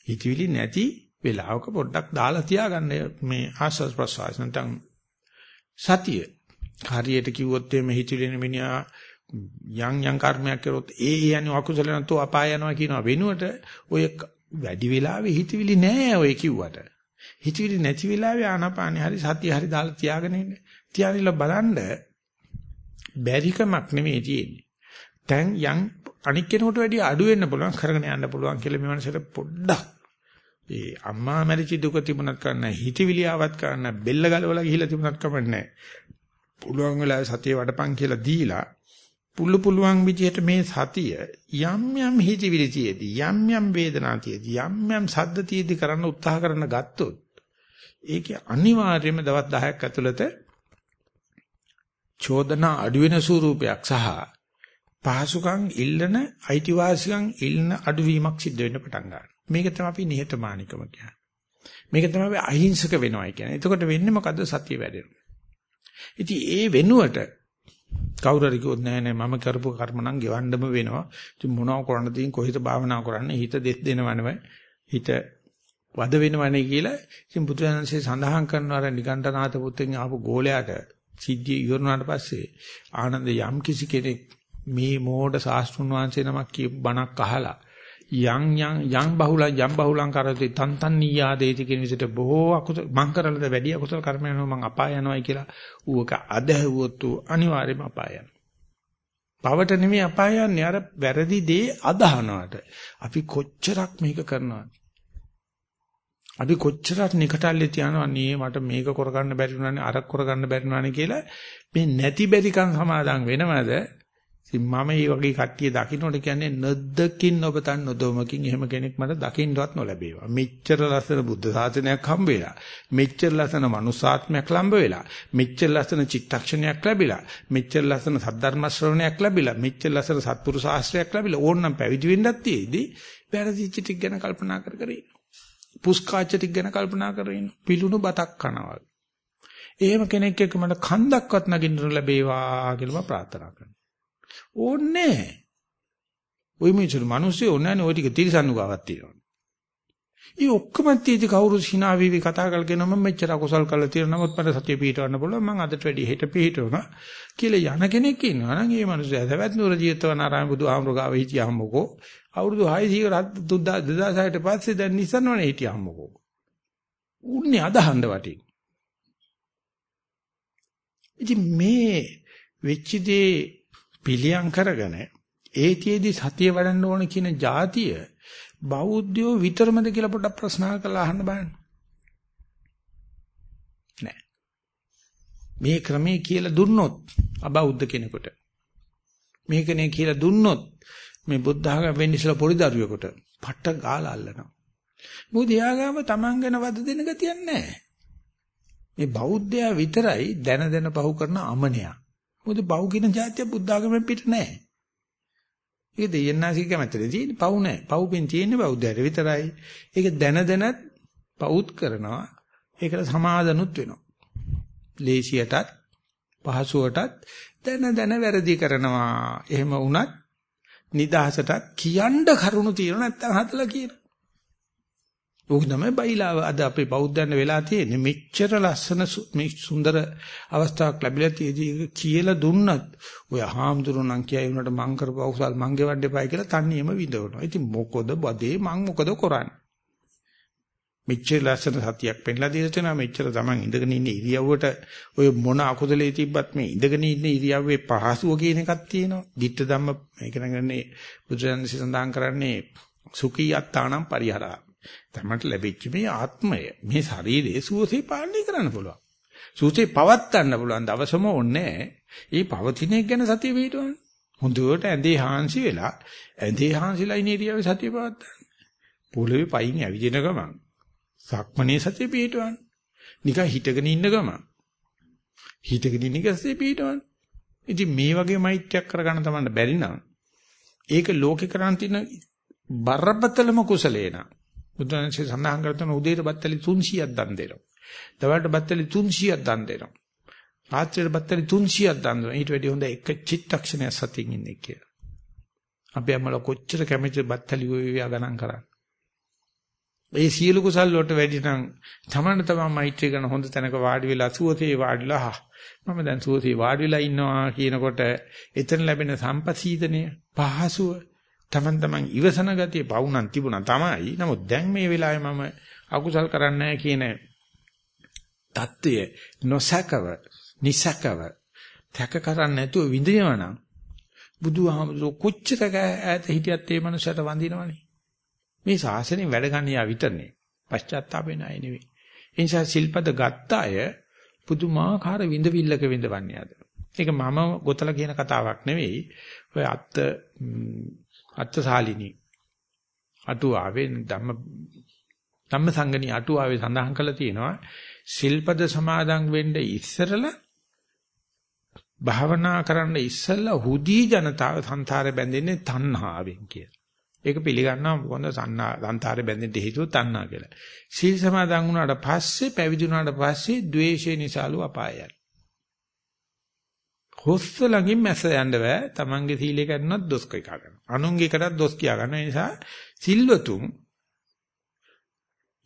හිතවිලි නැති වෙලාවක පොඩ්ඩක් දාලා තියාගන්න මේ ආස්වාස් ප්‍රසවාස නැත්නම් සතිය. හරියට කිව්වොත් එimhe හිතවිලින මිනිහා යම් යම් කර්මයක් කරොත් ඒ යන්නේ අකුසල නැතෝ අපාය යනවා කියනවා වෙනුවට ඔය වැඩි වෙලාවෙ හිතවිලි නෑ ඔය කිව්වට. හිතවිලි නැති වෙලාවෙ ආනාපානෙ හරි සතිය හරි දාලා තියාගෙන ඉන්න. තියානිලා බලන්න බැරිකමක් නෙමෙයි තියෙන්නේ. දැන් යම් අනික් කෙනෙකුට වැඩිය අඩු වෙන්න පුළුවන් කරගෙන යන්න පුළුවන් කියලා මේ මනසට පොඩ්ඩක් ඒ අම්මා මැරිච්ච දුක තිබුණත් කරන්න හිතවිලි ආවත් කරන්න බෙල්ල ගලවලා ගිහිලා තිබුණත් කමන්නේ පුළුවන් වෙලාවේ සතිය වඩපන් කියලා දීලා පුළු පුළුවන් විදිහට මේ සතිය යම් යම් හිතවිලි තියේදී යම් යම් වේදනා තියේදී යම් යම් සද්ද තියේදී කරන්න උත්සාහ කරන ගත්තොත් ඒකේ අනිවාර්යයෙන්ම දවස් 10ක් ඇතුළත චෝදනා අඩු වෙන ස්වරූපයක් සහ පහසුකම් ඉල්ලන අයිතිවාසිකම් ඉල්ලන අඩුවීමක් සිද්ධ වෙන්න පටන් ගන්නවා. මේක තමයි අපි නිහතමානිකම කියන්නේ. මේක තමයි අපි අහිංසක වෙනවා කියන්නේ. එතකොට වෙන්නේ මොකද්ද සතිය වැඩෙනවා. ඉතින් ඒ වෙනුවට කවුරු හරි කිව්වොත් නෑ නෑ මම කරපු කර්ම නම් ගෙවන්නම වෙනවා. ඉතින් මොනව කරන්නද ඉතින් කොහෙද භාවනා කරන්නේ? හිත දෙස් දෙනවනම හිත වද වෙනවනේ කියලා ඉතින් බුදුරජාණන්සේ සඳහන් කරනවා අර නිකණ්ඨනාත පුත්‍රයන් ආපු ගෝලයාට සිද්ධිය ඉවරුනාට පස්සේ ආනන්ද යම් කිසි කෙනෙක් මේ මෝඩ ශාස්ත්‍රුන් වහන්සේ නමක් කියපු බණක් අහලා යම් යම් යම් බහුල යම් බහුලං කරති තන් තන් නීයාදේති කියන විදිහට බොහෝ අකුසල මං කරලද වැඩි අකුසල කර්ම යනවා මං අපාය යනවායි කියලා ඌක අදහුවොත් අනිවාර්යයෙන්ම අපාය යනවා. පවට නෙමෙයි අපාය යන්නේ අර වැරදි දේ අදහනවට. අපි කොච්චරක් මේක කරනවද? අපි කොච්චරක් නිකටල්ලේ තියනවා නේ මට මේක කරගන්න බැරි වුණානේ අර කරගන්න බැරි වුණානේ කියලා මේ නැති බැරිකම් සමාදන් වෙනවද ඉතින් මම මේ වගේ කට්ටිය දකින්නට කියන්නේ නද්දකින් ඔබතන් නොදොමකින් එහෙම කෙනෙක් මට දකින්නවත් නොලැබේවා. මෙච්චර ලස්සන බුද්ධ ශාසනයක් හම්බ වෙලා, මෙච්චර ලස්සන මනුසාත්මයක් ලම්බ වෙලා, මෙච්චර ලස්සන චිත්තක්ෂණයක් ලැබිලා, මෙච්චර ලස්සන සද්ධර්ම ශ්‍රවණයක් ලැබිලා, මෙච්චර ලස්සන සත්පුරුෂ ශාස්ත්‍රයක් ලැබිලා ඕනනම් පැවිදි වෙන්නත් තියේදී වැරදිච්ච ටික ගැන කල්පනා කර කර ඉන්න. පුස්කාච්ච ටික ගැන කල්පනා කරගෙන ඉන්න. පිලුණු බතක් කනවා. එහෙම කෙනෙක් එක්ක මට කන්දක්වත් නගින්න ලැබේවා කියලා මම ප්‍රාර්ථනා කරනවා. ඕනේ ඔය මිනිස්සු මිනිස්සු ඕනේ නැහැ ඔය ටික තිරසන්නු ගාවක් තියෙනවා. ඊ ඔක්කොම තීදි කවුරු සිනා වීවි කතා කරගෙන මම මෙච්චර අකුසල් කරලා තියෙනවා. නමුත් මට සතිය පිටවන්න පුළුවන්. මම අදට වැඩි හෙට පිටවනවා කියලා යන කෙනෙක් ඉන්නවා නම් ඒ මිනිස්සු ඇදවැත් නුර ජීවිතවන ආරාම බුදුහාමුදුරුවෝ ගාව හිටියාමකෝ අවුරුදු 600 2006ට පස්සේ දැන් නිසන්වනේ හිටියාමකෝ උන්නේ අදහන්න වටින්. ඉතින් මේ වෙච්ච දේ පිළියම් කරගෙන ඒතියෙදි සතිය වඩන්න ඕන කියන જાතිය බෞද්ධයෝ විතරමද කියලා පොඩ්ඩක් ප්‍රශ්න කරලා අහන්න බලන්න. නෑ. මේ ක්‍රමයේ කියලා දුන්නොත් අබෞද්ධ කෙනෙකුට මේකනේ කියලා දුන්නොත් මේ බුද්ධ ආගම වෙන්න ඉස්සලා පොඩි දරුවෙකුට පට්ට ගාලා අල්ලනවා. මොකද එයාගාම Taman ගැන වද දෙන ගතියක් නැහැ. මේ බෞද්ධයා විතරයි දැන දැන පහු කරන අමනයා. මොකද පව් කියන જાතිය බුද්ධ ආගමෙන් පිට නැහැ. ඒක දෙයන්නාසික කැමැත්තේ තියෙන්නේ පව් නැහැ. පව් පෙන් තියෙන්නේ බෞද්ධයට විතරයි. ඒක දැන දැනත් පවුත් කරනවා. ඒකට සමාදනුත් වෙනවා. ලේසියටත් පහසුවටත් දැන දැන වැරදි කරනවා. එහෙම වුණත් නිදහසටත් කියන්න කරුණු තියෙන නැත්තම් හදලා කියනවා. ඕක තමයි බයිලාව අද අපේ බෞද්ධයන් වෙලා තියෙන්නේ මෙච්චර ලස්සන මේ සුන්දර අවස්ථාවක් ලැබිලා තියෙදි කියලා දුන්නත් ඔය හාමුදුරුවෝ නම් කියයි උනට මං කරපු අවසල් මං ගෙවන්න එපායි කියලා තනියම විඳවනවා. ඉතින් මොකද බදේ මං මොකද කරන්නේ? මෙච්චර ලස්සන සතියක් පෙන්ලා දීලා තියෙනවා මෙච්චර තමන් ඉඳගෙන ඉන්න ඉරියව්වට ඔය මොන අකුසලේ තිබ්බත් මේ ඉඳගෙන ඉන්න ඉරියව්වේ පහසුව කියන එකක් තියෙනවා. ditta ධම්ම මේක නගන්නේ බුදුරජාණන් සඳහන් කරන්නේ සුඛී අත්තානම් පරිහරා තමන්ට ලැබිච්ච මේ ආත්මය මේ ශරීරයේ සුවසේ පාලනය කරන්න පුළුවන්. සුවසේ පවත්වන්න පුළුවන් දවසම ඕනේ. ඒ පවතින එක ගැන සතිය පිටවන්න. හොඳට ඇඳේ හාන්සි වෙලා ඇඳේ හාන්සිලා ඉන්න ඉරියව්වේ සතිය පවත්වන්න. පොළවේ පයින් ඇවිදින ගමන් සක්මනේ සතිය පිටවන්න. නිකන් හිටගෙන ඉන්න ගමන් හිටගෙන ඉන්න ගස්සේ පිටවන්න. ඉතින් මේ වගේ මෛත්‍රියක් කරගන්න තමයි බැරි නම් ඒක ලෝකේ කරන් තියෙන බරපතලම කුසලේ නා බුදුන්සේ සඳහන් කරන උදේට බත්තලි 300ක් දන් දෙනවා. දවල්ට බත්තලි 300ක් දන් දෙනවා. රාත්‍රියට බත්තලි 300ක් දන් දෙනවා. ඊට වැඩි හොඳ එක චිත්තක්ෂණයක් සතියින් ඉන්නේ කියලා. අපි අම්මලා කොච්චර කැමති බත්තලි වේවියා ගණන් කරන්නේ. ඒ සියලු කුසල් වලට වැඩි නම් තමන්න තමන් මෛත්‍රී කරන හොඳ තැනක වාඩි වෙලා සුවසේ වාඩිලා මම දැන් සුවසේ වාඩි වෙලා ඉන්නවා කියනකොට එතන ලැබෙන සම්පසීදනය පහසුව තමන් තමන් ඉවසන ගතිය පවුනම් තිබුණා තමයි. නමුත් දැන් මේ වෙලාවේ මම අකුසල් කරන්නේ කියන தত্ত্বය නොසකව, නිසකව, තක කරන්නේ නැතුව විඳිනවනම් බුදුහාමුදුර කොච්චර ඈත හිටියත් ඒ මනුස්සයට වඳිනවනේ. මේ ශාසනයෙන් වැඩ ගන්න යා විතරනේ. පශ්චාත්තාපේ නෑ නෙවෙයි. ඒ නිසා සිල්පද ගත්ත අය පුදුමාකාර විඳවිල්ලක විඳවන්නේ අද. ඒක මම ගොතලා කියන කතාවක් නෙවෙයි. ඔය අත්ත අත්සාලිනී අටුවාවේ ධම්ම ධම්මසංගණී අටුවාවේ සඳහන් කරලා තියෙනවා සිල්පද සමාදන් වෙන්න ඉස්සරලා භාවනා කරන්න ඉස්සෙල්ලා හුදී ජනතාව සංසාරේ බැඳෙන්නේ තණ්හාවෙන් කියලා. ඒක පිළිගන්නවා මොකද සංසාරේ බැඳෙන්න හේතුව තණ්හා කියලා. සීල් සමාදන් වුණාට පස්සේ පැවිදි වුණාට පස්සේ ද්වේෂය නිසාලු අපායයි. හොස්ස ළඟින් මැස යන්න බෑ. Tamange සීලේ කඩනොත් දොස් කතා කරනවා. අනුන්ගේ එකටත් දොස් කියා ගන්න. ඒ නිසා සිල්වතුන්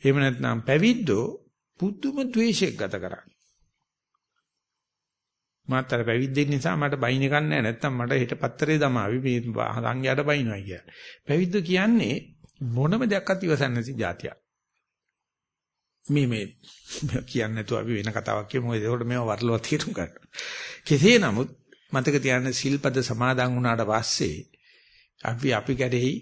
එහෙම නැත්නම් පැවිද්දෝ පුදුම ද්වේෂයක් ගත කරන්නේ. මාත් අර පැවිද්දෙක් නිසා මට බයින් එකක් නැහැ. නැත්තම් මට හිට පත්තරේ දමාවි මේ සංඝයාට බයින්නවා කියලා. පැවිද්ද කියන්නේ මොනම දෙයක්වත් ඉවසන්නේ නැති જાතියක්. මේ මේ කියන්නේ නැතුව අපි වෙන කතාවක් කියමු. ඒකට මේව වරලවත් තේරුම් ගන්න. කෙසේ නමුත් මතක තියාගන්න සිල්පද සමාදන් වුණාට පස්සේ අපි අපි ගැරෙහි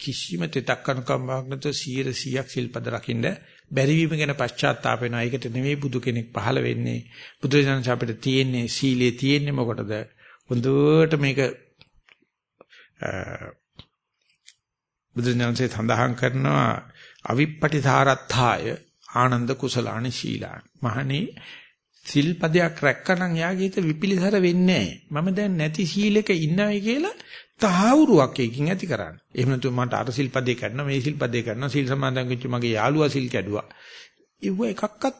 කිසිම තෙතක් අනුකම්පාවක් නැතුව 100ක් සිල්පද රකින්න බැරි වීම ගැන පශ්චාත්තාප වෙනවා. ඒකට නෙමෙයි බුදු කෙනෙක් පහළ වෙන්නේ. බුදුරජාණන් අපිට තියෙන්නේ සීලේ තියෙන්නේ මොකටද? හොඳට මේක බුදුරජාණන්සේ සඳහන් කරනවා අවිප්පටිසාරත්ථාය ආනන්ද කුසලානි ශීලාන. මහණේ සිල්පදයක් රැක්කනම් යාගේ හිත විපිලිසර වෙන්නේ නැහැ. මම දැන් නැති සීලෙක ඉන්නවයි කියලා තහවුරුවක් එකකින් ඇති කරන්න. එහෙම නැතු මට අර සිල්පදේ කරනවා මේ සිල්පදේ කරනවා සිල් සමාදන් වෙච්ච මගේ යාළුවා සිල් කැඩුවා. ඒව එකක්වත්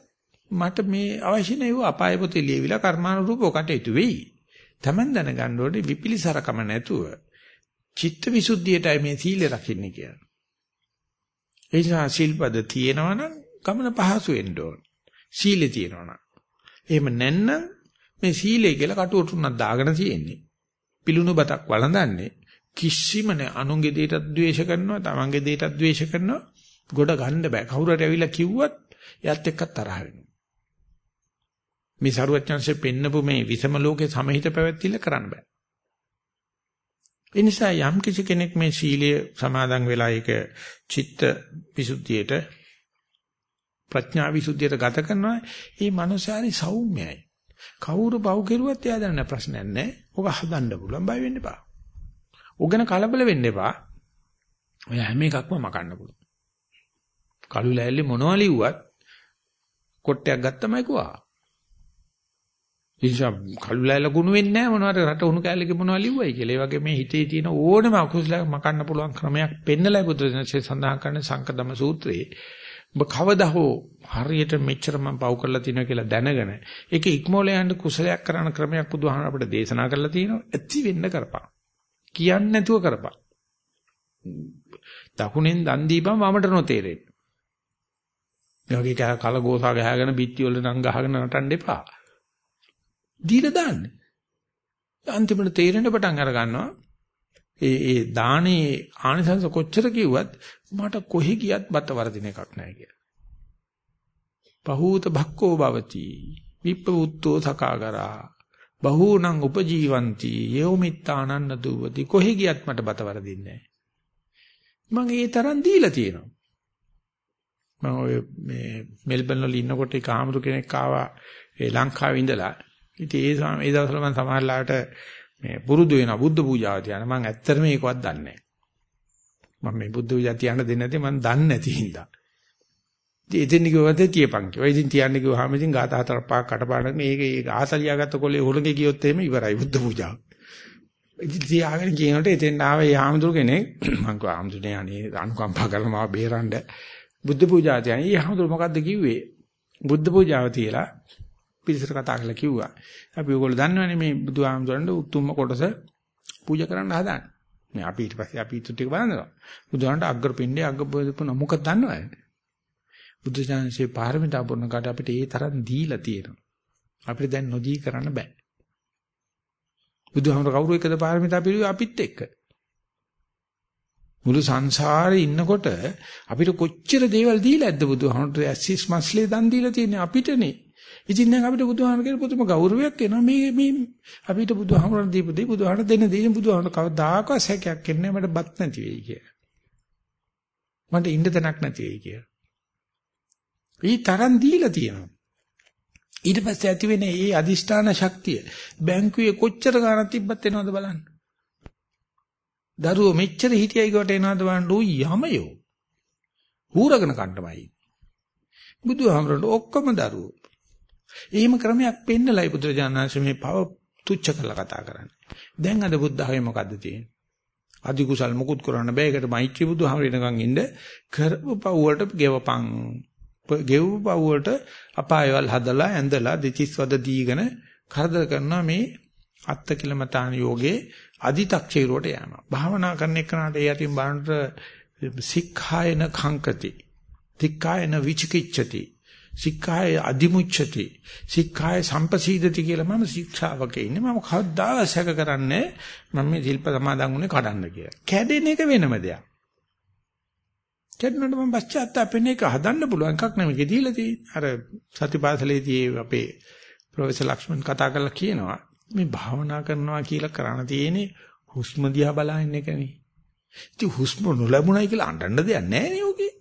මට මේ අවශ්‍ය නැහැ ඒව අපාය පොතේ ලියවිලා කර්මානුරූපව කටයුතු වෙයි. Taman දැනගන්න ඕනේ විපිලිසරකම නැතුව චිත්ත විසුද්ධියටයි මේ සීලය රකින්නේ කියලා. ඒ නිසා සිල්පද තියෙනවනම් ගමන පහසු වෙන්න ඕන. සීලේ තියෙනවනම්. එහෙම නැත්නම් මේ සීලය කියලා කටුවටුනක් දාගෙන තියෙන්නේ. පිලුණු බතක් වළඳන්නේ කිසිම නෑ අනුන්ගේ දෙයටත් ද්වේෂ කරනවා තමන්ගේ දෙයටත් ද්වේෂ කරනවා ගොඩ ගන්න බෑ කවුරු හරි ඇවිල්ලා කිව්වත් එයත් එක්ක තරහ වෙනවා මේ සරුවච්චන්සේ පෙන්නපු මේ විසම ලෝකේ සමහිත පැවැත්තිල කරන්න බෑ ඒ නිසා යම් කිසි කෙනෙක් මේ සීලය සමාදන් වෙලා ඒක චිත්ත විසුද්ධියට ප්‍රඥා විසුද්ධියට ගත කරනවා ඒ මනුස්සයාරි සෞම්‍යයි කවුරු පව් කෙරුවත් එයා දන්න ප්‍රශ්නයක් නැහැ. ඔක හදන්න පුළුවන් බය වෙන්න එපා. උගන කලබල වෙන්න එපා. ඔය හැම එකක්ම මකන්න පුළුවන්. කළු ලෑල්ලේ මොනවා ලිව්වත් කොට්ටයක් ගත්තමයි କୁවා. ඉතින් කළු ලෑල්ල ගුණ වෙන්නේ නැහැ මොනවාට රට උණු කෑල්ලක මොනවා ලිව්වයි කියලා. ඒ වගේ මේ හිතේ තියෙන ඕනම අකුසල මකන්න පුළුවන් ක්‍රමයක් පෙන්නලා බුදුරජාණන්සේ සඳහන් කරන සංකදම සූත්‍රයේ ඔබ කවදා හෝ හරියට මෙච්චර මම පව් කරලා තියෙනවා කියලා දැනගෙන ඒක ඉක්මෝල යන්න කුසලයක් කරන ක්‍රමයක් බුදුහාම අපිට දේශනා කරලා තියෙනවා ඇති වෙන්න කරපන්. කියන්නේ නැතුව කරපන්. දකුණෙන් දන් දීපම වමට නොතේරෙන්න. ඒ වගේ කල ගෝසා ගහගෙන බිත්ති වල නම් ගහගෙන නටන්න එපා. දීලා දාන්න. අන්තිමට තේරෙන්න පටන් අර ගන්නවා. ඒ ඒ දානේ ආනිසංස කොච්චර කිව්වත් මට කොහි ගියත් බත වර්ධින එකක් නැහැ කියලා. පහූත භක්කෝ භවති විප්පවුත්තෝ සකාගරා බහූනං උපජීවಂತಿ යෝමිත්තානන්න දුවති කොහි ගියත් මට බත වර්ධින්නේ නැහැ. මම ඒ තරම් දීලා තියෙනවා. මම ඔය මේ මෙල්බන් වල ඉන්නකොට ඒ කාමරු කෙනෙක් ආවා ඒ ලංකාවේ ඉඳලා. ඉතින් ඒ ඒ දවස්වල මම සමහරලාට මේ පුරුදු වෙනවා බුද්ධ පූජාව තියන මම ඇත්තටම මේකවත් දන්නේ නැහැ. මම මේ බුද්ධ පූජා තියන්න දෙන්නේ නැති මම දන්නේ නැති හින්දා. ඉතින් එතෙන් කිව්වද තියපන් කිව්වා. ඉතින් තියන්න කිව්වහම ඉතින් ගාත හතර පහක් කටපාඩම් මේක ඒක ආසලියාගත්ත කොලේ හොලගේ ගියොත් එහෙම ඉවරයි බුද්ධ පූජාව. ඉතින් තියාගෙන කියනකොට එතෙන් ආවේ යාමතුරු කෙනෙක් මං කිව්වා ආමතුනේ අනේ අනුකම්පා කරලා මාව බේරන්න බුද්ධ පූජාව තියන. ඊ යාමතුරු මොකද්ද කිව්වේ? බුද්ධ පූජාව තියලා පිළිසර කතා කරලා කිව්වා. අපි ඕගොල්ලෝ දන්නවනේ මේ බුදුහාමුදුරන්ට උතුම්ම කොටස පූජා කරන්න හදාන්නේ. මේ අපි ඊට පස්සේ අපි ඊට ටික බලනවා. බුදුහාමුදුරන්ට අග්‍රපිණ්ඩේ අග්‍රපොදුපුන මොකක්ද දන්නවද? බුදුජානකසේ පාරමිතා පුරන කට අපිට ඒ තරම් දීලා තියෙනවා. අපිට දැන් නොදී කරන්න බෑ. බුදුහාමුදුර කවුරු එක්කද පාරමිතා පිළිවෙ අපිත් එක්ක. මුළු සංසාරේ ඉන්නකොට අපිට කොච්චර දේවල් දීලා ඇද්ද බුදුහාමුදුර ඇසිස් මස්ලේ දන් දීලා තියෙන්නේ අපිටනේ. ඉතින් දැන් අපිට බුදුහාම කියන පුදුම ගෞරවයක් එනවා මේ මේ අපිට බුදුහාමරන් දීපු දේ බුදුහාමර දෙන්න දේ බුදුහාමර කවදාකවත් සැකයක් එන්නේ මට බත් නැති වෙයි කියලා. මට ඉන්න තැනක් නැති වෙයි කියලා. ඊ තරම් දීලා තියෙනවා. ඊට පස්සේ ඇති වෙන ඒ අදිෂ්ඨාන ශක්තිය බැංකුවේ කොච්චර ගාණක් තිබ්බත් එනවද බලන්න. දරුවෝ මෙච්චර හිටියයි කොට එනවද බලන්න ඌ යමයෝ. හූරගෙන කණ්ඩමයි. බුදුහාමරට ඔක්කොම දරුවෝ එහෙම ක්‍රමයක් පෙන්නලයි බුදුරජාණන් මේ පව තුච්ච කරලා කතා කරන්නේ. දැන් අද බුද්ධ ආගමේ මොකද්ද තියෙන්නේ? අධි කුසල් මුකුත් කරන්න බෑ. ඒකට මෛත්‍රී බුදුහාම වෙනකන් ඉන්න කරපු පව් වලට ගෙවපන්. ගෙවපු පව් වලට අපායවල් හදලා ඇඳලා දෙතිස් වද දීගෙන කරදර කරනවා මේ අත්ත කිලමතාන යෝගේ අදි탁චේරුවට යනවා. භාවනා කරන එකනට ඒ යටින් බලනට සික්ඛායන khංකති. තික්ඛායන විචිකිච්ඡති. සික්ඛාය අදිමුච්ඡති. සික්ඛාය සම්පසීදති කියලා මම ශික්ෂාවක ඉන්නේ. මම කවදා සැක කරන්නේ මම මේ ශිල්ප සමාදන් වුණේ කඩන්න කියලා. කැඩෙන එක වෙනම දෙයක්. කැඩුණාට මම පශ්චාත්තාපෙන එක හදන්න පුළුවන් එකක් නෙමෙයි දීලා තියෙන්නේ. අර සතිපාසලේදී අපේ ප්‍රොෆෙසර් ලක්ෂ්මන් කතා කරලා කියනවා මේ භාවනා කරනවා කියලා කරණ තියෙන්නේ හුස්ම දිහා බලන එකනේ. ඉතින් හුස්ම නොලැබුණයි කියලා අඬන්න දෙයක් නැහැ නේ ඔකේ.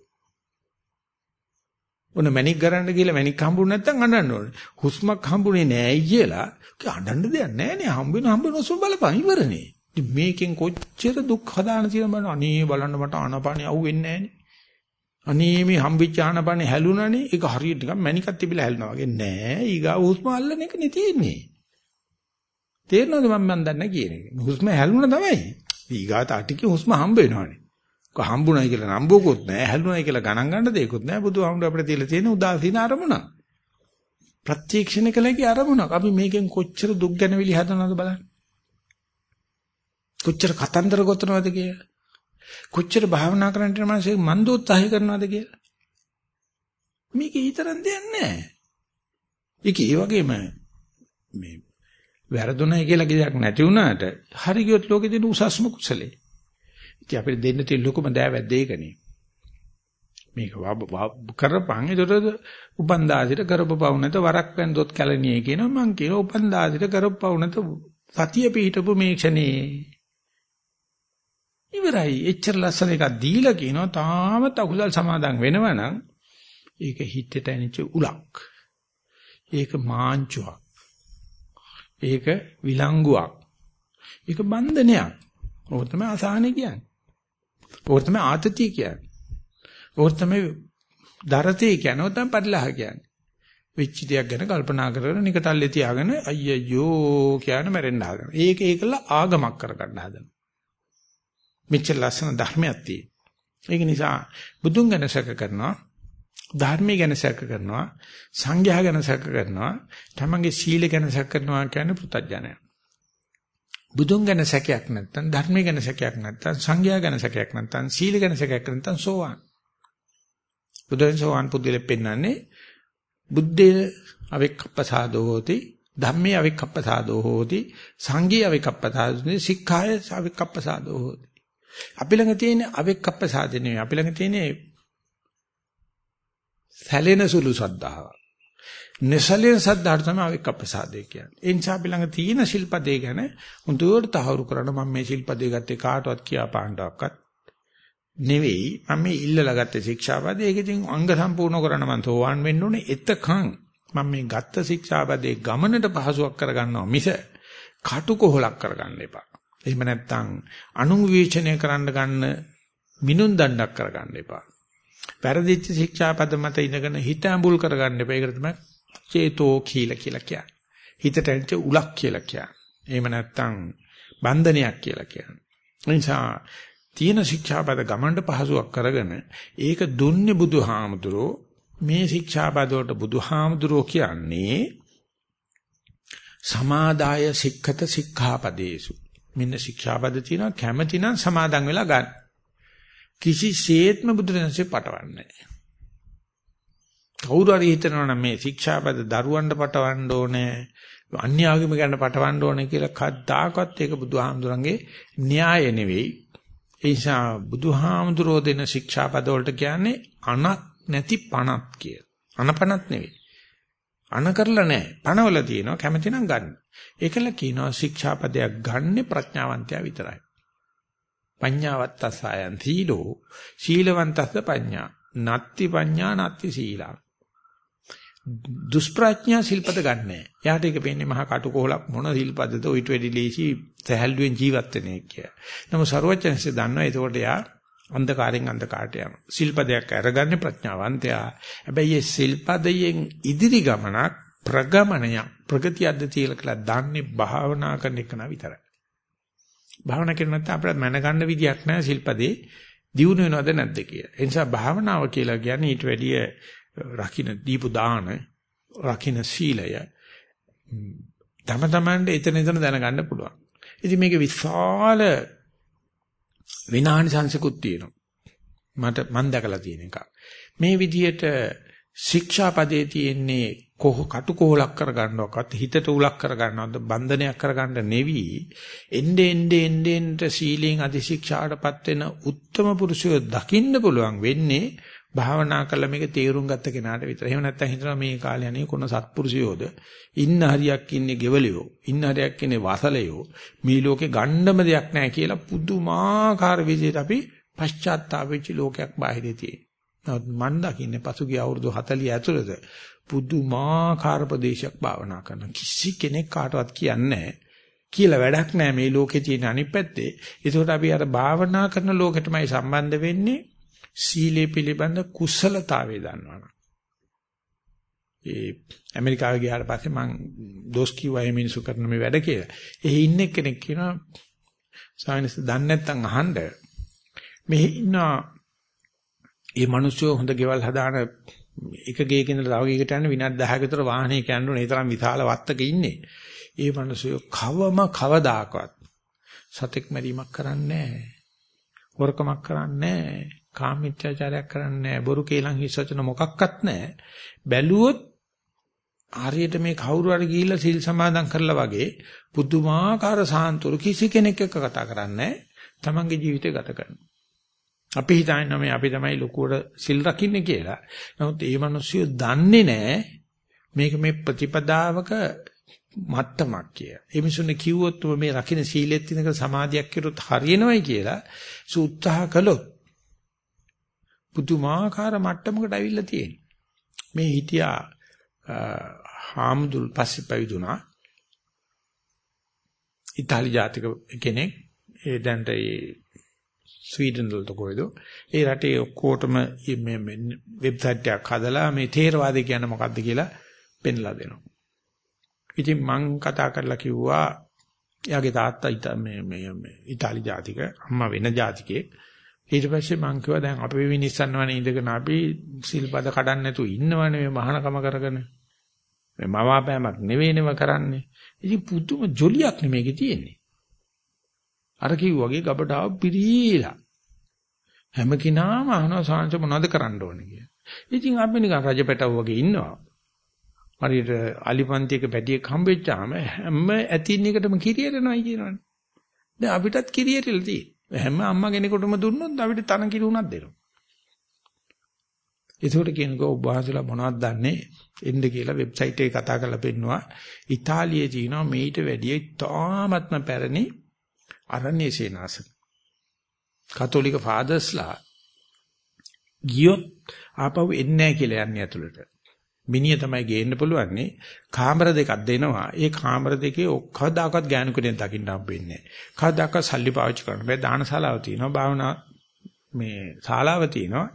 ඔන්න මැනික් ගරන්න කියලා මැනික් හම්බුනේ නැත්නම් අඬන්න ඕනේ. හුස්මක් හම්බුනේ නැහැ කියලා කි අඬන්න දෙයක් නැහැ නේ. හම්බෙන හම්බෙන හුස්ම බලපන් ඉවරනේ. ඉතින් මේකෙන් කොච්චර දුක් හදාන තියෙන බලන්න අනේ බලන්න මට ආනපානිය අහුවෙන්නේ නැහැ අනේ මේ හම්බෙච්ච ආනපානිය හැලුණානේ. ඒක හරියට නිකන් මැනිකක් තිබිලා හැලුණා වගේ නෑ. ඊගා හුස්ම අල්ලන එක නේ තියෙන්නේ. තේරෙනවද මම මන් දන්නේ කියන එක. හුස්ම හැලුණා තමයි. ඊගාට අටිකේ හුස්ම හම්බ වෙනවනේ. කො හම්බුණයි කියලා නම්බුවකුත් නැහැ, හැලුණයි කියලා ගණන් ගන්න දෙයක්වත් නැහැ. බුදුහාමුදුර අපිට තියලා තියෙන උදාසීන අරමුණ. ප්‍රත්‍යක්ෂණ කළේ අරමුණක්. අපි මේකෙන් කොච්චර දුක් ගැනවිලි හදනවද බලන්න. කොච්චර කතන්දර ගොතනවද කියලා. කොච්චර භාවනා කරන්නට මාසේ මන්දෝත්සාහය කරනවද කියලා. මේක ඊතරම් දෙයක් නැහැ. ඒක ඒ වගේම මේ වැරදුණයි කියලා දෙයක් නැති වුණාට හරි ගියොත් ලෝකෙ දෙන උසස්ම කුසලේ. ඉතින් අපිට දෙන්න තියෙන ලොකුම දෑවැද්ද ඒකනේ. මේක කරපන් ඒතර උපන්දාසිට කරපපවු නැත වරක් වැන්දොත් කැලණියේ කියනවා මං කියන උපන්දාසිට කරපපවු නැත සතිය පිහිටපු මේ ක්ෂණේ ඉවරයි එච්චර ලස්සන එකක් දීලා කියනවා තාමත් අකුසල් සමාදන් වෙනවනම් ඒක හිතට ඇනිච්ච උලක් ඒක මාංචුවක් ඒක විලංගුවක්. ඒක බන්ධනයක්. ඕක තමයි අසහනෙ කියන්නේ. ඕක තමයි ආතතිය කියන්නේ. ඕක තමයි දරතේ කියන්නේ. ඕක තමයි පරිලහ කියන්නේ. වෙච්ච දෙයක් ගැන කල්පනා කරගෙන නිකටල්ලේ තියාගෙන අයියෝ කියන මැරෙන්න හදන. ඒක ඒකල ආගමක් කරගන්න හදන. මෙච්චර ලස්සන ධර්මයක් තියෙන. ඒක නිසා බුදුන් ගැන සැක කරනවා ධර්මයේ ගැන සැක කරනවා සංඝයා ගැන සැක කරනවා තමන්ගේ සීල ගැන සැක කරනවා කියන්නේ පුතඥය බුදුන් ගැන සැකයක් නැත්නම් ධර්මයේ ගැන සැකයක් නැත්නම් සංඝයා ගැන සැකයක් නැත්නම් සීල ගැන සැකයක් නැත්නම් සෝවාන් බුදුන් සෝවාන් පුදුලෙ පෙන්නන්නේ බුද්ධේ අවෙක්කප්පසාදෝ හෝති ධම්මේ අවෙක්කප්පසාදෝ හෝති සංඝේ අවෙක්කප්පසාදෝ සික්ඛාය අවෙක්කප්පසාදෝ හෝති අපි ළඟ තියෙන අවෙක්කප්පසාදනේ අපි ළඟ තියෙන සැලෙන සුළු සද්ධාව. නිසලෙන සද්ධාට තමයි අවික්කප්පසාදේ කියන්නේ. ඒ නිසා අපි ළඟ තියෙන ශිල්පදේ ගැන හුදුවට තහවුරු කරන මම මේ ශිල්පදේ ගත්තේ කාටවත් කියා පාණ්ඩක්වත් නෙවෙයි. මම මේ ඉල්ලලා ගත්තේ ශික්ෂාපදේ. ඒක ඉතින් අංග සම්පූර්ණ කරන්න මම තෝවාන් වෙන්න ඕනේ. එතකන් මම මේ ගත්ත ශික්ෂාපදේ ගමනට පහසුවක් කරගන්නවා මිස කටුකොහලක් කරගන්න එපා. එහෙම නැත්නම් අනුන් විවේචනය කරන්න ගන්න මිනුම් දණ්ඩක් කරගන්න එපා. වැරදිච්ච ශික්ෂාපද මත ඉඳගෙන හිත ඇඹුල් කරගන්න එපා. ඒකට තමයි චේතෝ කීල කියලා කියන්නේ. හිතට ඇවිත් උලක් කියලා කියන්නේ. එහෙම නැත්නම් බන්ධනයක් කියලා කියන්නේ. ඒ නිසා තියෙන ශික්ෂාපද ගමන්ට පහසුවක් කරගෙන ඒක දුන්නේ බුදුහාමුදුරෝ මේ ශික්ෂාපද වලට බුදුහාමුදුරෝ කියන්නේ සමාදාය සික්ඛත සික්ඛාපදේසු මෙන්න ශික්ෂාපද තියෙනවා කැමැති නම් සමාදන් වෙලා ගන්න කිසිසේත්ම බුදුරජාණන්සේ පටවන්නේ නැහැ. කවුරු හරි හිතනවා නම් මේ ශික්ෂාපද දරුවන්ට පටවන්න ඕනේ අන්‍ය ආගමිකයන්ට පටවන්න ඕනේ කියලා කද්දාකවත් ඒක බුදුහාමුදුරන්ගේ න්‍යාය නෙවෙයි. ඒ නිසා බුදුහාමුදුරෝ දෙන ශික්ෂාපද වලට කියන්නේ අනක් නැති පණක් කිය. අනපනක් නෙවෙයි. අන කරලා නැහැ. පණවල තියෙනවා කැමති නම් ගන්න. ඒකල කියනවා ශික්ෂාපදයක් ගන්න ප්‍රඥාවන්තයා විතරයි. පඤ්ඤාවත්තසයන් සීලෝ සීලවන්තස්ස පඤ්ඤා නත්ති පඤ්ඤා නත්ති සීලං දුෂ්ප්‍රඥා සිල්පද ගන්නෑ. එයාට ඒක පෙන්නේ මහා කටුකොහලක් මොන සිල්පදද ඔයිට වැඩි ලේසි සැහැල්ලුවෙන් ජීවත් වෙන එක කියලා. නමුත් ਸਰවඥන්සේ දන්නවා ඒකට එයා අන්ධකාරයෙන් අන්ධකාරට යනවා. සිල්පදයක් අරගන්නේ ප්‍රඥාවන්තයා. හැබැයි මේ සිල්පදයෙන් ඉදිරි ගමනක් ප්‍රගමනයක් ප්‍රගතියක්ද කියලා දන්නේ භාවනා කරන එක විතරයි. භාවනා කරන නැත්නම් අපිට මැනගන්න විදියක් නැහැ සිල්පදේ දියුණු වෙනවද නැද්ද කියලා. ඒ නිසා භාවනාව කියලා කියන්නේ ඊට වැඩිය රකින්න දීපු දාන, රකින්න සීලය තම තමන්ට එතන එතන දැනගන්න පුළුවන්. ඉතින් මේක විශාල විනාශ සංසකුත් තියෙනවා. මට මම දැකලා තියෙන එක. මේ විදිහට ශික්ෂාපදයේ තියෙන්නේ කොහ කටුකොහලක් කරගන්නවක්වත් හිතට උලක් කරගන්නවද බන්ධනයක් කරගන්න නෙවි එnde ende ende ende සීලෙන් අධිශික්ෂාටපත් වෙන උත්තම පුරුෂයෝ දකින්න පුළුවන් වෙන්නේ භාවනා කළා මේක තේරුම් ගත්ත කෙනාට විතර. එහෙම නැත්නම් හිතනවා මේ කාලේ අනේ කොන සත්පුරුෂයෝද ඉන්න හරියක් ඉන්නේ ගෙවලියෝ ඉන්න හරියක් ඉන්නේ වාසලයෝ මේ ලෝකේ ගණ්ඩම දෙයක් නැහැ කියලා පුදුමාකාර විදිහට අපි පශ්චාත්තාප වෙච්ච ලෝකයක් බාහිරේ තියෙනවා. නමුත් මන් දකින්නේ පසුගිය අවුරුදු 40 ඇතුළත පුදුමාකාර ප්‍රදේශයක් භාවනා කරන කිසි කෙනෙක් කාටවත් කියන්නේ කියලා වැඩක් නැහැ මේ ලෝකේ තියෙන අනිත් පැත්තේ. ඒකට අපි අර භාවනා කරන ලෝකෙටමයි සම්බන්ධ වෙන්නේ සීලේ පිළිබඳ කුසලතාවය දන්නවනම්. ඒ ඇමරිකාවේ ගියාට පස්සේ මං දොස් කිව්වා මේ මිනිස්සු කරන මේ වැඩ කියලා. එහි ඉන්න කෙනෙක් කියනවා සායනස් දන්නේ නැත්නම් අහන්න මෙහි ඉන්න ඒ මිනිස්සු හොඳ ගෙවල් හදාන එක ගේකින් තව ගේකට යන විනාඩි 10ක විතර වාහනේ යනකොට ඒ තරම් විශාල වත්තක ඉන්නේ. ඒ මිනිස්සු කවම කවදාකවත් සතෙක් මරීමක් කරන්නේ නැහැ. වරකමක් කරන්නේ නැහැ. කාමීත්‍යාචාරයක් කරන්නේ නැහැ. බොරු කේලම් හිස් වචන මොකක්වත් නැහැ. බැලුවොත් හරියට මේ කවුරු හරි ගිහිල්ලා සිල් සමාදන් කරලා වගේ පුදුමාකාර සාන්තුරු කිසි කෙනෙක් එක්ක කතා කරන්නේ නැහැ. තමන්ගේ ජීවිතය ගත කරනවා. අපි හිතන්නේ මේ අපි තමයි ලොකුවට සිල් රකින්නේ කියලා. නමුත් ඒ මිනිස්සු දන්නේ නැහැ මේක මේ ප්‍රතිපදාවක මත්තමක් කිය. ඒ මිනිසුන්ගේ කිව්වොත් මේ රකින්න සීලෙත් තිනක සමාධියක් කෙරුවොත් හරියනවයි කියලා සූත්‍රහ කළොත් පුදුමාකාර මට්ටමකට ඇවිල්ලා තියෙනවා. මේ හිටියා හාමුදුල් පස්සේ පැවිදුණා. ඉතාලි ජාතික කෙනෙක් ඒ දැන්ට ඒ ස්වීඩන් වලට කොයිද ඒ රටේ ඔක්කොටම මේ වෙබ්සයිට් එකක් හදලා මේ තේරවාදය කියන්නේ මොකක්ද කියලා පෙන්ලා දෙනවා. ඉතින් මං කතා කරලා කිව්වා එයාගේ තාත්තා මේ මේ ඉතාලි ජාතික අම්මා වෙන ජාතිකයෙක් ඊට පස්සේ මං කිව්වා දැන් අපි විනිස්සන්නවනේ ඉඳගෙන අපි සිල්පද කඩන්න නැතුව ඉන්නවනේ මේ මහානකම කරගෙන. මේ මවාපෑමක් නෙවෙයිනම කරන්නේ. ඉතින් පුදුම ජොලියක් නෙමේකේ තියෙන්නේ. අර කිව්වාගේ ගබඩාව පිරීලා. හැම කෙනාම අහනවා සාංශ මොනවද කරන්න ඕනේ කියලා. ඉතින් අපි නිකන් රජපැටව වගේ ඉන්නවා. හරියට අලිපන්තියක පැටියෙක් හම්බෙච්චාම හැම ඇතින් එකටම කිරියරනවායි කියනවනේ. දැන් අපිටත් කිරියරලා තියෙන්නේ. හැම අම්මා කෙනෙකුටම දුන්නොත් අපිට තන කිරි උනක් දෙනවා. ඒකට කියනකෝ ඔබ වහන්සේලා මොනවද දන්නේ? එන්න කියලා වෙබ්සයිට් එකේ කතා කරලා පෙන්නවා. ඉතාලියේ තියෙනවා මේිට වැඩිය තාමත්ම පැරණි අරණ්‍ය සේනාසන. කතෝලික ෆාදර්ස්ලා ගියොත් ආපහු එන්නේ නැහැ කියලා යන්නේ ඇතුළට. මිනිය තමයි ගේන්න පුළුවන්නේ. කාමර දෙකක් දෙනවා. ඒ කාමර දෙකේ ඔක්කදාකවත් ගෑනු කෙනෙක් දකින්න හම්බෙන්නේ නැහැ. කවදාකවත් සල්ලි පාවිච්චි කරන්න බෑ. දානශාලාව තියෙනවා. භාවනා මේ ශාලාව තියෙනවා.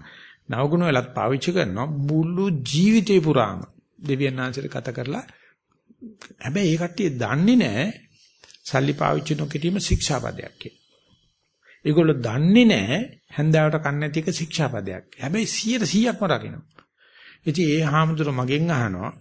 නවගුණ වෙලත් පාවිච්චි කරනවා. මුළු ජීවිතේ පුරාම දෙවියන් වහන්සේට කතා කරලා හැබැයි ඒ කට්ටිය දන්නේ නැහැ සල්ලි පාවිච්චි නොකිරීම ශික්ෂාපදයක් කියලා. ඒගොල්ලෝ දන්නේ නැහැ හැන්දාවට කන්නේ නැති එක ශික්ෂාපදයක්. හැබැයි 100%ක්ම රකින්න. ඉතින් ඒ හාමුදුර මගෙන් අහනවා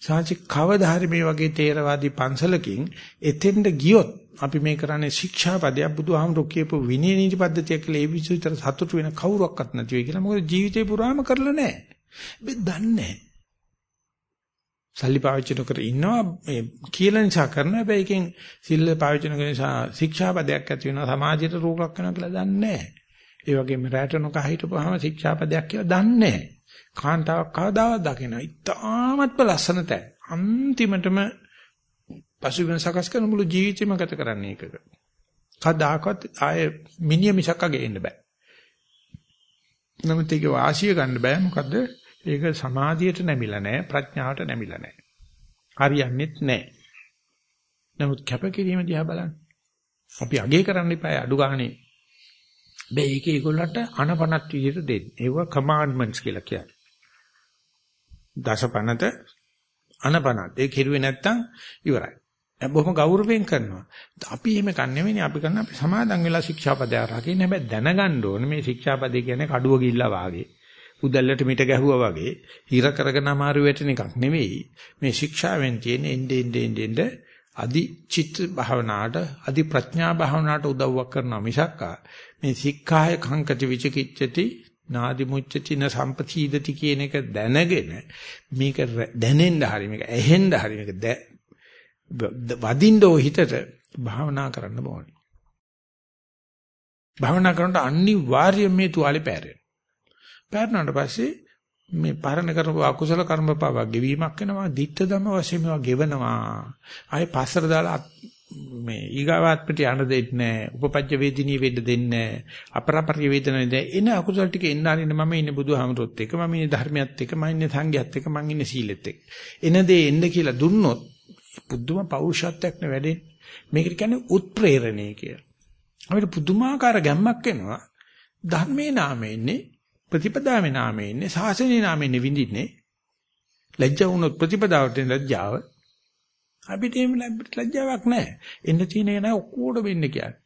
සාංශි කවදා හරි මේ වගේ තේරවාදී පන්සලකින් එතෙන්ද ගියොත් අපි මේ කරන්නේ ශික්ෂාපදයක් බුදුහාමුදුරු කියපු විනය නීති පද්ධතිය කියලා ඒ විදිහට සතුටු වෙන කවුරක්වත් නැති වෙයි කියලා. මොකද ජීවිතේ පුරාම කරලා නැහැ. මේ දන්නේ සල්ලි පාවිච්චි නොකර ඉන්නවා මේ කියලා නිසා කරන හැබැයි එකෙන් සිල් පාවිච්චි නොකර නිසා ශික්ෂාපදයක් ඇති වෙනවා සමාජයට රෝගයක් වෙනවා කියලා දන්නේ නැහැ. ඒ වගේම රැට නොක හිටපුවාම ශික්ෂාපදයක් කියලා දන්නේ නැහැ. කාන්තාවක් කවදාවත් දකින්න. ඉතාමත්ම ලස්සන තැන. අන්තිමටම පසුබිම සකස් කරන මුළු ජීවිතේම ගත කරන්නේ ඒකක. කවදාකවත් ආය මිනිය මිසක්ක ගේන්න බෑ. නමුත් ඒක වාසිය ගන්න බෑ මොකද ඒක සමාධියට නැමිලා නැහැ ප්‍රඥාවට නැමිලා නැහැ. හරියන්නේත් නැහැ. නමුත් කැපකිරීම දිහා බලන්න. අපි අගේ කරන්න එපා අඩු ගානේ. බෑ ඒක ඒගොල්ලන්ට අනපනත් විදිහට දෙන්න. ඒව කමාන්ඩ්මන්ට්ස් කියලා කියන්නේ. දසපනත අනපනත් ඒ කෙරුවේ නැත්තම් ඉවරයි. බොහොම ගෞරවයෙන් කරනවා. අපි එහෙම කන්නේමනේ අපි කරන අපි සමාදන් වෙලා ශික්ෂාපදය රකින්න හැබැයි දැනගන්න ඕනේ මේ ශික්ෂාපදේ කියන්නේ කඩුව ගිල්ලා වාගේ. උදැල්ලට මිට ගැහුවා වගේ හිර කරගෙන අමාරු වෙටන එකක් නෙවෙයි. මේ ශික්ෂාවෙන් තියෙන එnde ende ende ende අදි චිත්ත භාවනාවට අදි ප්‍රඥා භාවනාවට උදව්වක් කරනවා මිසක් මේ සික්ඛාය කංකති විචිකිච්ඡති නාදි මුච්චතින සම්පතිදති කියන එක දැනගෙන මේක දැනෙන්න හරි මේක ඇහෙන්න හරි මේක වදින්න ඕ හිතට භාවනා කරන්න ඕනේ. භාවනා කරනකොට අනිවාර්යයෙන් මේ තුවාලේ පෑරෙනවා. පෑරුණාට පස්සේ මේ පරණ කරපු අකුසල කර්ම පව ගෙවීමක් වෙනවා. ditta ධම වශයෙන් මේවා ගෙවනවා. ආයේ පස්සට දාලා මේ ඊගාවාත්මට යන්න දෙන්නේ නැහැ. උපපජ්ජ වේදිනී වෙන්න දෙන්නේ නැහැ. අපරපරිය වේදනයි එන අකුසල ටික එන්න අරින්න මම ඉන්නේ බුදුහාමුදුරුවොත් එක්ක මම ඉන්නේ ධර්මයත් එක්ක මම ඉන්නේ සංඝයත් එක්ක මම ඉන්නේ සීලෙත් එක්ක. එන දේ එන්න කියලා දුන්නොත් පුදුම පෞරුෂත්වයක් නේ වැඩෙන්නේ. මේකට කියන්නේ උත්ප්‍රේරණය කියලා. අපිට පුදුමාකාර ගැම්මක් එනවා. ධර්මයේ නාමයෙන්නේ ප්‍රතිපදාවේ නාමයෙන්නේ සාසනයේ නාමයෙන්නේ විඳින්නේ. ලැජ්ජා වුණොත් ප්‍රතිපදාවට ලැජ්ජාව අපිට එහෙම ලැජ්ජාවක් නැහැ. එන්න තියෙන එක නෑ ඔක්කොට වෙන්න කියන්නේ.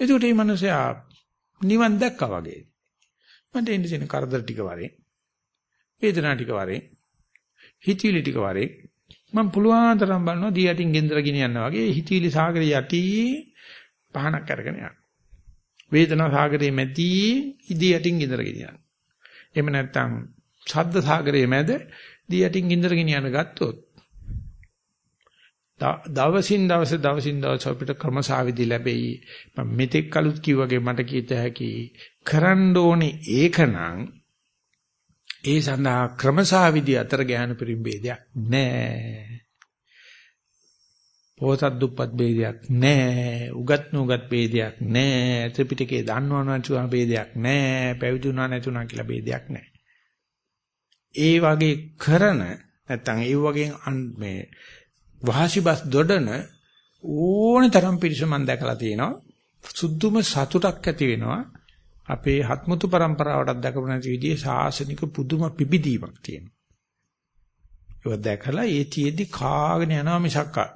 ඒකට මේ මිනිසයා නිවන් දැක්කා වගේ. මට එන්න තියෙන කරදර ටික වරේ. වේදනා ටික වරේ. හිතවිලි ටික වරේ. මම පුළුවන් තරම් බලනවා දී යටින් ගෙන්දර ගෙනියනවා වගේ හිතවිලි සාගරේ යටි පහනක් අරගෙන යනවා. වේදනා සාගරේ මැදි ඉදී යටින් ගෙන්දර ගෙනියනවා. එහෙම නැත්නම් ශබ්ද සාගරයේ මැද දී යටින් ගෙන්දර ගෙනියන ගත්තොත් දවසින් දවස දවසින් දවස අපිට ක්‍රමසාවිදි ලැබෙයි. මම මෙතෙක් කලුත් කිව්වගේ මට කීත හැකි කරන්න ඕනේ ඒකනම් ඒ සඳහා ක්‍රමසාවිදි අතර ගැහණු පරිම්බේදයක් නැහැ. පොහසත් දුප්පත් ભેදයක් නැහැ. උගත් නුගත් ભેදයක් නැහැ. ත්‍රිපිටකේ දන්නවනම් චුවා ભેදයක් නැහැ. පැවිදුණා නැතුණා කියලා ભેදයක් නැහැ. ඒ වගේ කරන නැත්තම් ඒ වගේ මේ වහසිබස් දොඩන ඕන තරම් පිරිස මම දැකලා තියෙනවා. සුද්ධුම සතුටක් ඇති වෙනවා. අපේ හත්මුතු પરම්පරාවටත් දක්වපු නැති විදිහේ සාසනික පුදුම පිබිදීමක් තියෙනවා. ඒක දැකලා ඒ තියේදී කාගෙන යනවා මිසක්කා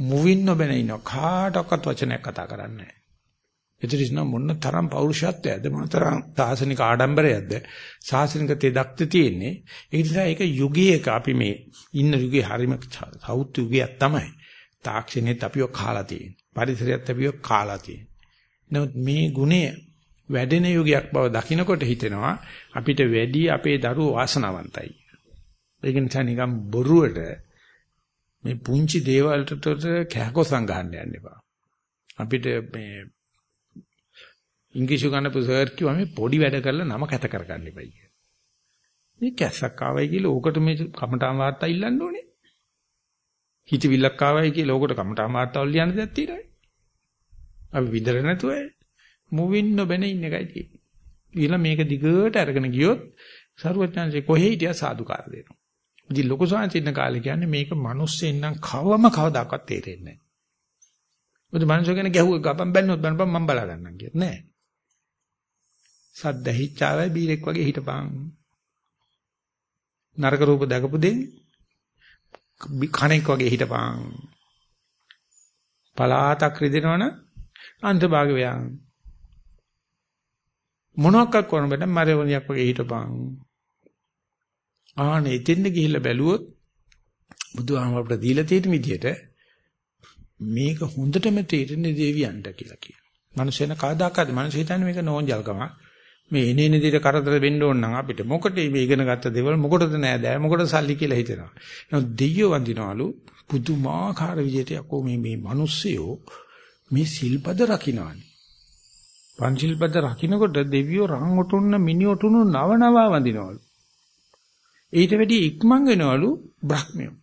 මුවින් නොබැන ඉන්නවා. කාටවත් වචනයක් කතා කරන්නේ නැහැ. එතරිස් නම් මොන තරම් පෞරුෂත්වයක්ද මොන තරම් සාසනික ආඩම්බරයක්ද සාසනික තෙදක්ද තියෙන්නේ ඒ නිසා ඒක යුගයක අපි මේ ඉන්න යුගයේ හරිම සෞත් යුගයක් තමයි තාක්ෂණෙත් අපිව කාලා තියෙන්නේ පරිසරයත් අපිව කාලා තියෙන්නේ නමුත් මේ ගුණය වැඩෙන යුගයක් බව දකිනකොට හිතෙනවා අපිට වැඩි අපේ දරුවෝ වාසනාවන්තයි ඒක නිසා නිකන් බොරුවට මේ පුංචි දේවල් වලට කෑකොසම් ගන්න යන්න එපා අපිට මේ ඉංග්‍රීසි ගන්නපු සර් කිව්වා මේ පොඩි වැඩ කරලා නම කැත කරගන්න එපයි කියලා. මේ කැස්සක් ආවයි කියලා ඕකට මේ කමටාම් වාර්තා ඉල්ලන්න ඕනේ. හිතවිල්ලක් ආවයි කියලා ඕකට කමටාම් වාර්තාවල් ලියන්න දෙයක් තියෙනවා. අපි විතර නැතුව මුවින් නොබෙන ඉන්න එකයි තියෙන්නේ. ඊළඟ මේක දිගට අරගෙන ගියොත් සරුවචාන්සේ කොහේ හිටියා සාදුකාර දෙනවා. ඉතින් ලොකු සාංචින්න කාලේ කියන්නේ මේක මිනිස්සෙන් නම් කවම කවදාකවත් තේරෙන්නේ නැහැ. මොකද මිනිස්සු ගැන ගැහුව ගපන් බැලනොත් බලපන් මම බලා ගන්නම් කියලා නෑ. සද්ද හිච්චාවයි බීරෙක් වගේ හිටපන්. නරක රූප දැකපු දෙන් කණෙක් වගේ හිටපන්. පලාතක් රිදෙනවන අන්තභාග වයන්. මොනවාක් කරන බෑ මරවණියක් වගේ හිටපන්. ආනේ එතෙන්ද ගිහිල්ලා බැලුවොත් බුදුහාම අපිට දීලා තියෙන විදිහට මේක හොඳටම තේරෙන්නේ දෙවියන්ට කියලා කියනවා. මිනිස්සෙන කවදාකවත් මිනිස්සු හිතන්නේ මේක නෝන්ජල්කමක්. මේ එනේන විදිහට කරදර වෙන්න ඕන නම් අපිට මොකටද මේ ඉගෙන ගත්ත දේවල් මොකටද නෑ දැ මොකටද සල්ලි කියලා හිතෙනවා. නමුත් දෙයියෝ වඳිනවලු පුදුමාකාර විදිහට යකෝ මේ මේ මිනිස්සයෝ මේ සිල්පද රකින්නවානේ. පංචිල්පද රකින්නකොට දෙවියෝ රන් ඔටුන්න මිනි ඔටුනු නව නවා වඳිනවලු. ඊට වැඩි ඉක්මන් වෙනවලු බ්‍රහ්මයෝ.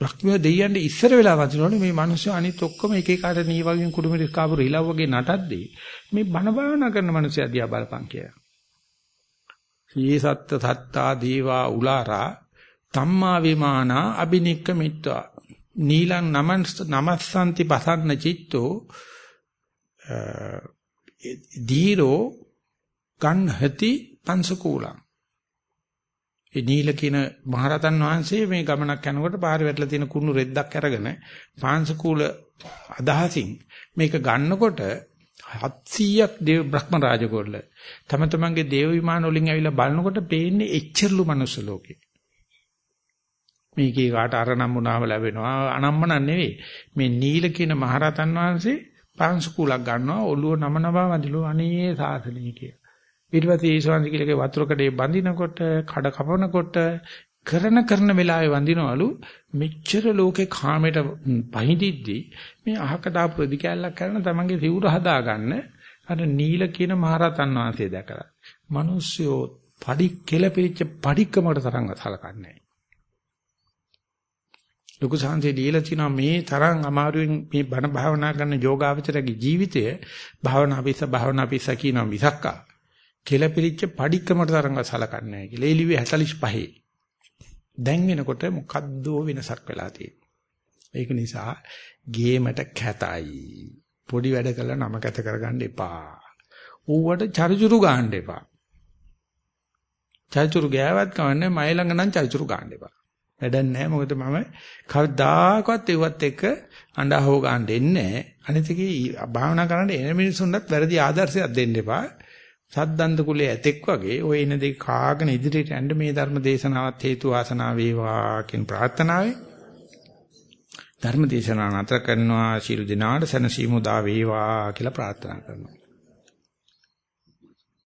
බ්‍රහ්මිය දෙයියන්ට ඉස්සර වෙලා වදිනවනේ මේ මිනිස්සු අනිත් ඔක්කොම එක එකාට නී වගේ කුඩුමිරි කාපුර හිලව් වගේ නටද්දී මේ බණ භාවනා කරන මිනිස්සු අධ්‍යා බලපං කියලා. සී සත්ත සත්තා දීවා උලාරා තම්මා විමානා අබිනික්ක මිත්වා නීලං නමස්සන්ති පසන්න චිත්තෝ දීරෝ ගන්හති පංසකූලං ඒ නීල කියන මහරතන් වහන්සේ මේ ගමනක් යනකොට පාරේ වැටලා තියෙන කුණු රෙද්දක් අරගෙන පාංශකූල අදහසින් මේක ගන්නකොට 700ක් දේව බ්‍රහ්ම රාජකෝල්ල තම තමන්ගේ දේව විමාන වලින් ඇවිල්ලා බලනකොට පේන්නේ එච්චරලු මනුස්ස ලෝකේ. මේකේ කාට අර නම්ුණාම ලැබෙනවා. අනම්මන නෙවෙයි. මේ නීල කියන මහරතන් වහන්සේ පාංශුකුලක් ගන්නවා. ඔළුව නම නම වදිලු. අනේ සාසනීය කිය. ඊට පස්සේ ඒ ස්වාමීන් වහන්සේ වතුර කඩේ බඳිනකොට කඩ කපනකොට කරන කරන වෙලාවේ වඳිනවලු මෙච්චර ලෝකේ කාමයට පහඳිද්දී මේ අහක දාපු ප්‍රතිකැලක් කරන තමන්ගේ සිවුර හදාගන්න අර නීල කියන මහරතන් වහන්සේ දැකලා මිනිස්සුયો පඩි කෙලපිරිච්ච පඩික්කමකට තරම් සලකන්නේ නැහැ. ලොකු සංසේ දීලා තිනවා මේ තරම් අමාරුවෙන් මේ බණ භාවනා කරන යෝගාවචරගේ ජීවිතය භාවනා පිස්ස භාවනා පිස්ස කියනවා මිසක්කා කෙලපිරිච්ච පඩික්කමකට තරම් සලකන්නේ නැහැ කියලා. ඒ ලිව්වේ 45. දැන් වෙනකොට මොකද්ද වෙනසක් වෙලා තියෙන්නේ. ඒක නිසා ගේමට කැතයි. පොඩි වැඩ කළා නම කැත කරගන්න එපා. ඌවට චරිචුරු ගන්න එපා. චරිචුරු ගෑවත් කවන්නේ මයි ළඟ නම් චරිචුරු ගන්න එපා. වැඩක් නැහැ මොකද මම කවදාකවත් ඒවත් එක්ක අඬහව ගන්න දෙන්නේ නැහැ. අනිත් එකේ භාවනා කරන්න එන මිනිස්සුන්ටත් වැරදි ආදර්ශයක් දෙන්න එපා. සද්දන්ත කුලයේ ඇතෙක් වගේ ওই එන දේ කාගෙන ඉදිරියට යන්න මේ ධර්ම දේශනාවත් හේතු වාසනා වේවා කියන ප්‍රාර්ථනාවයි ධර්ම දේශනාව නතර කරනවා. ශිරු දිනාට සනසීමු දා වේවා කියලා ප්‍රාර්ථනා කරනවා.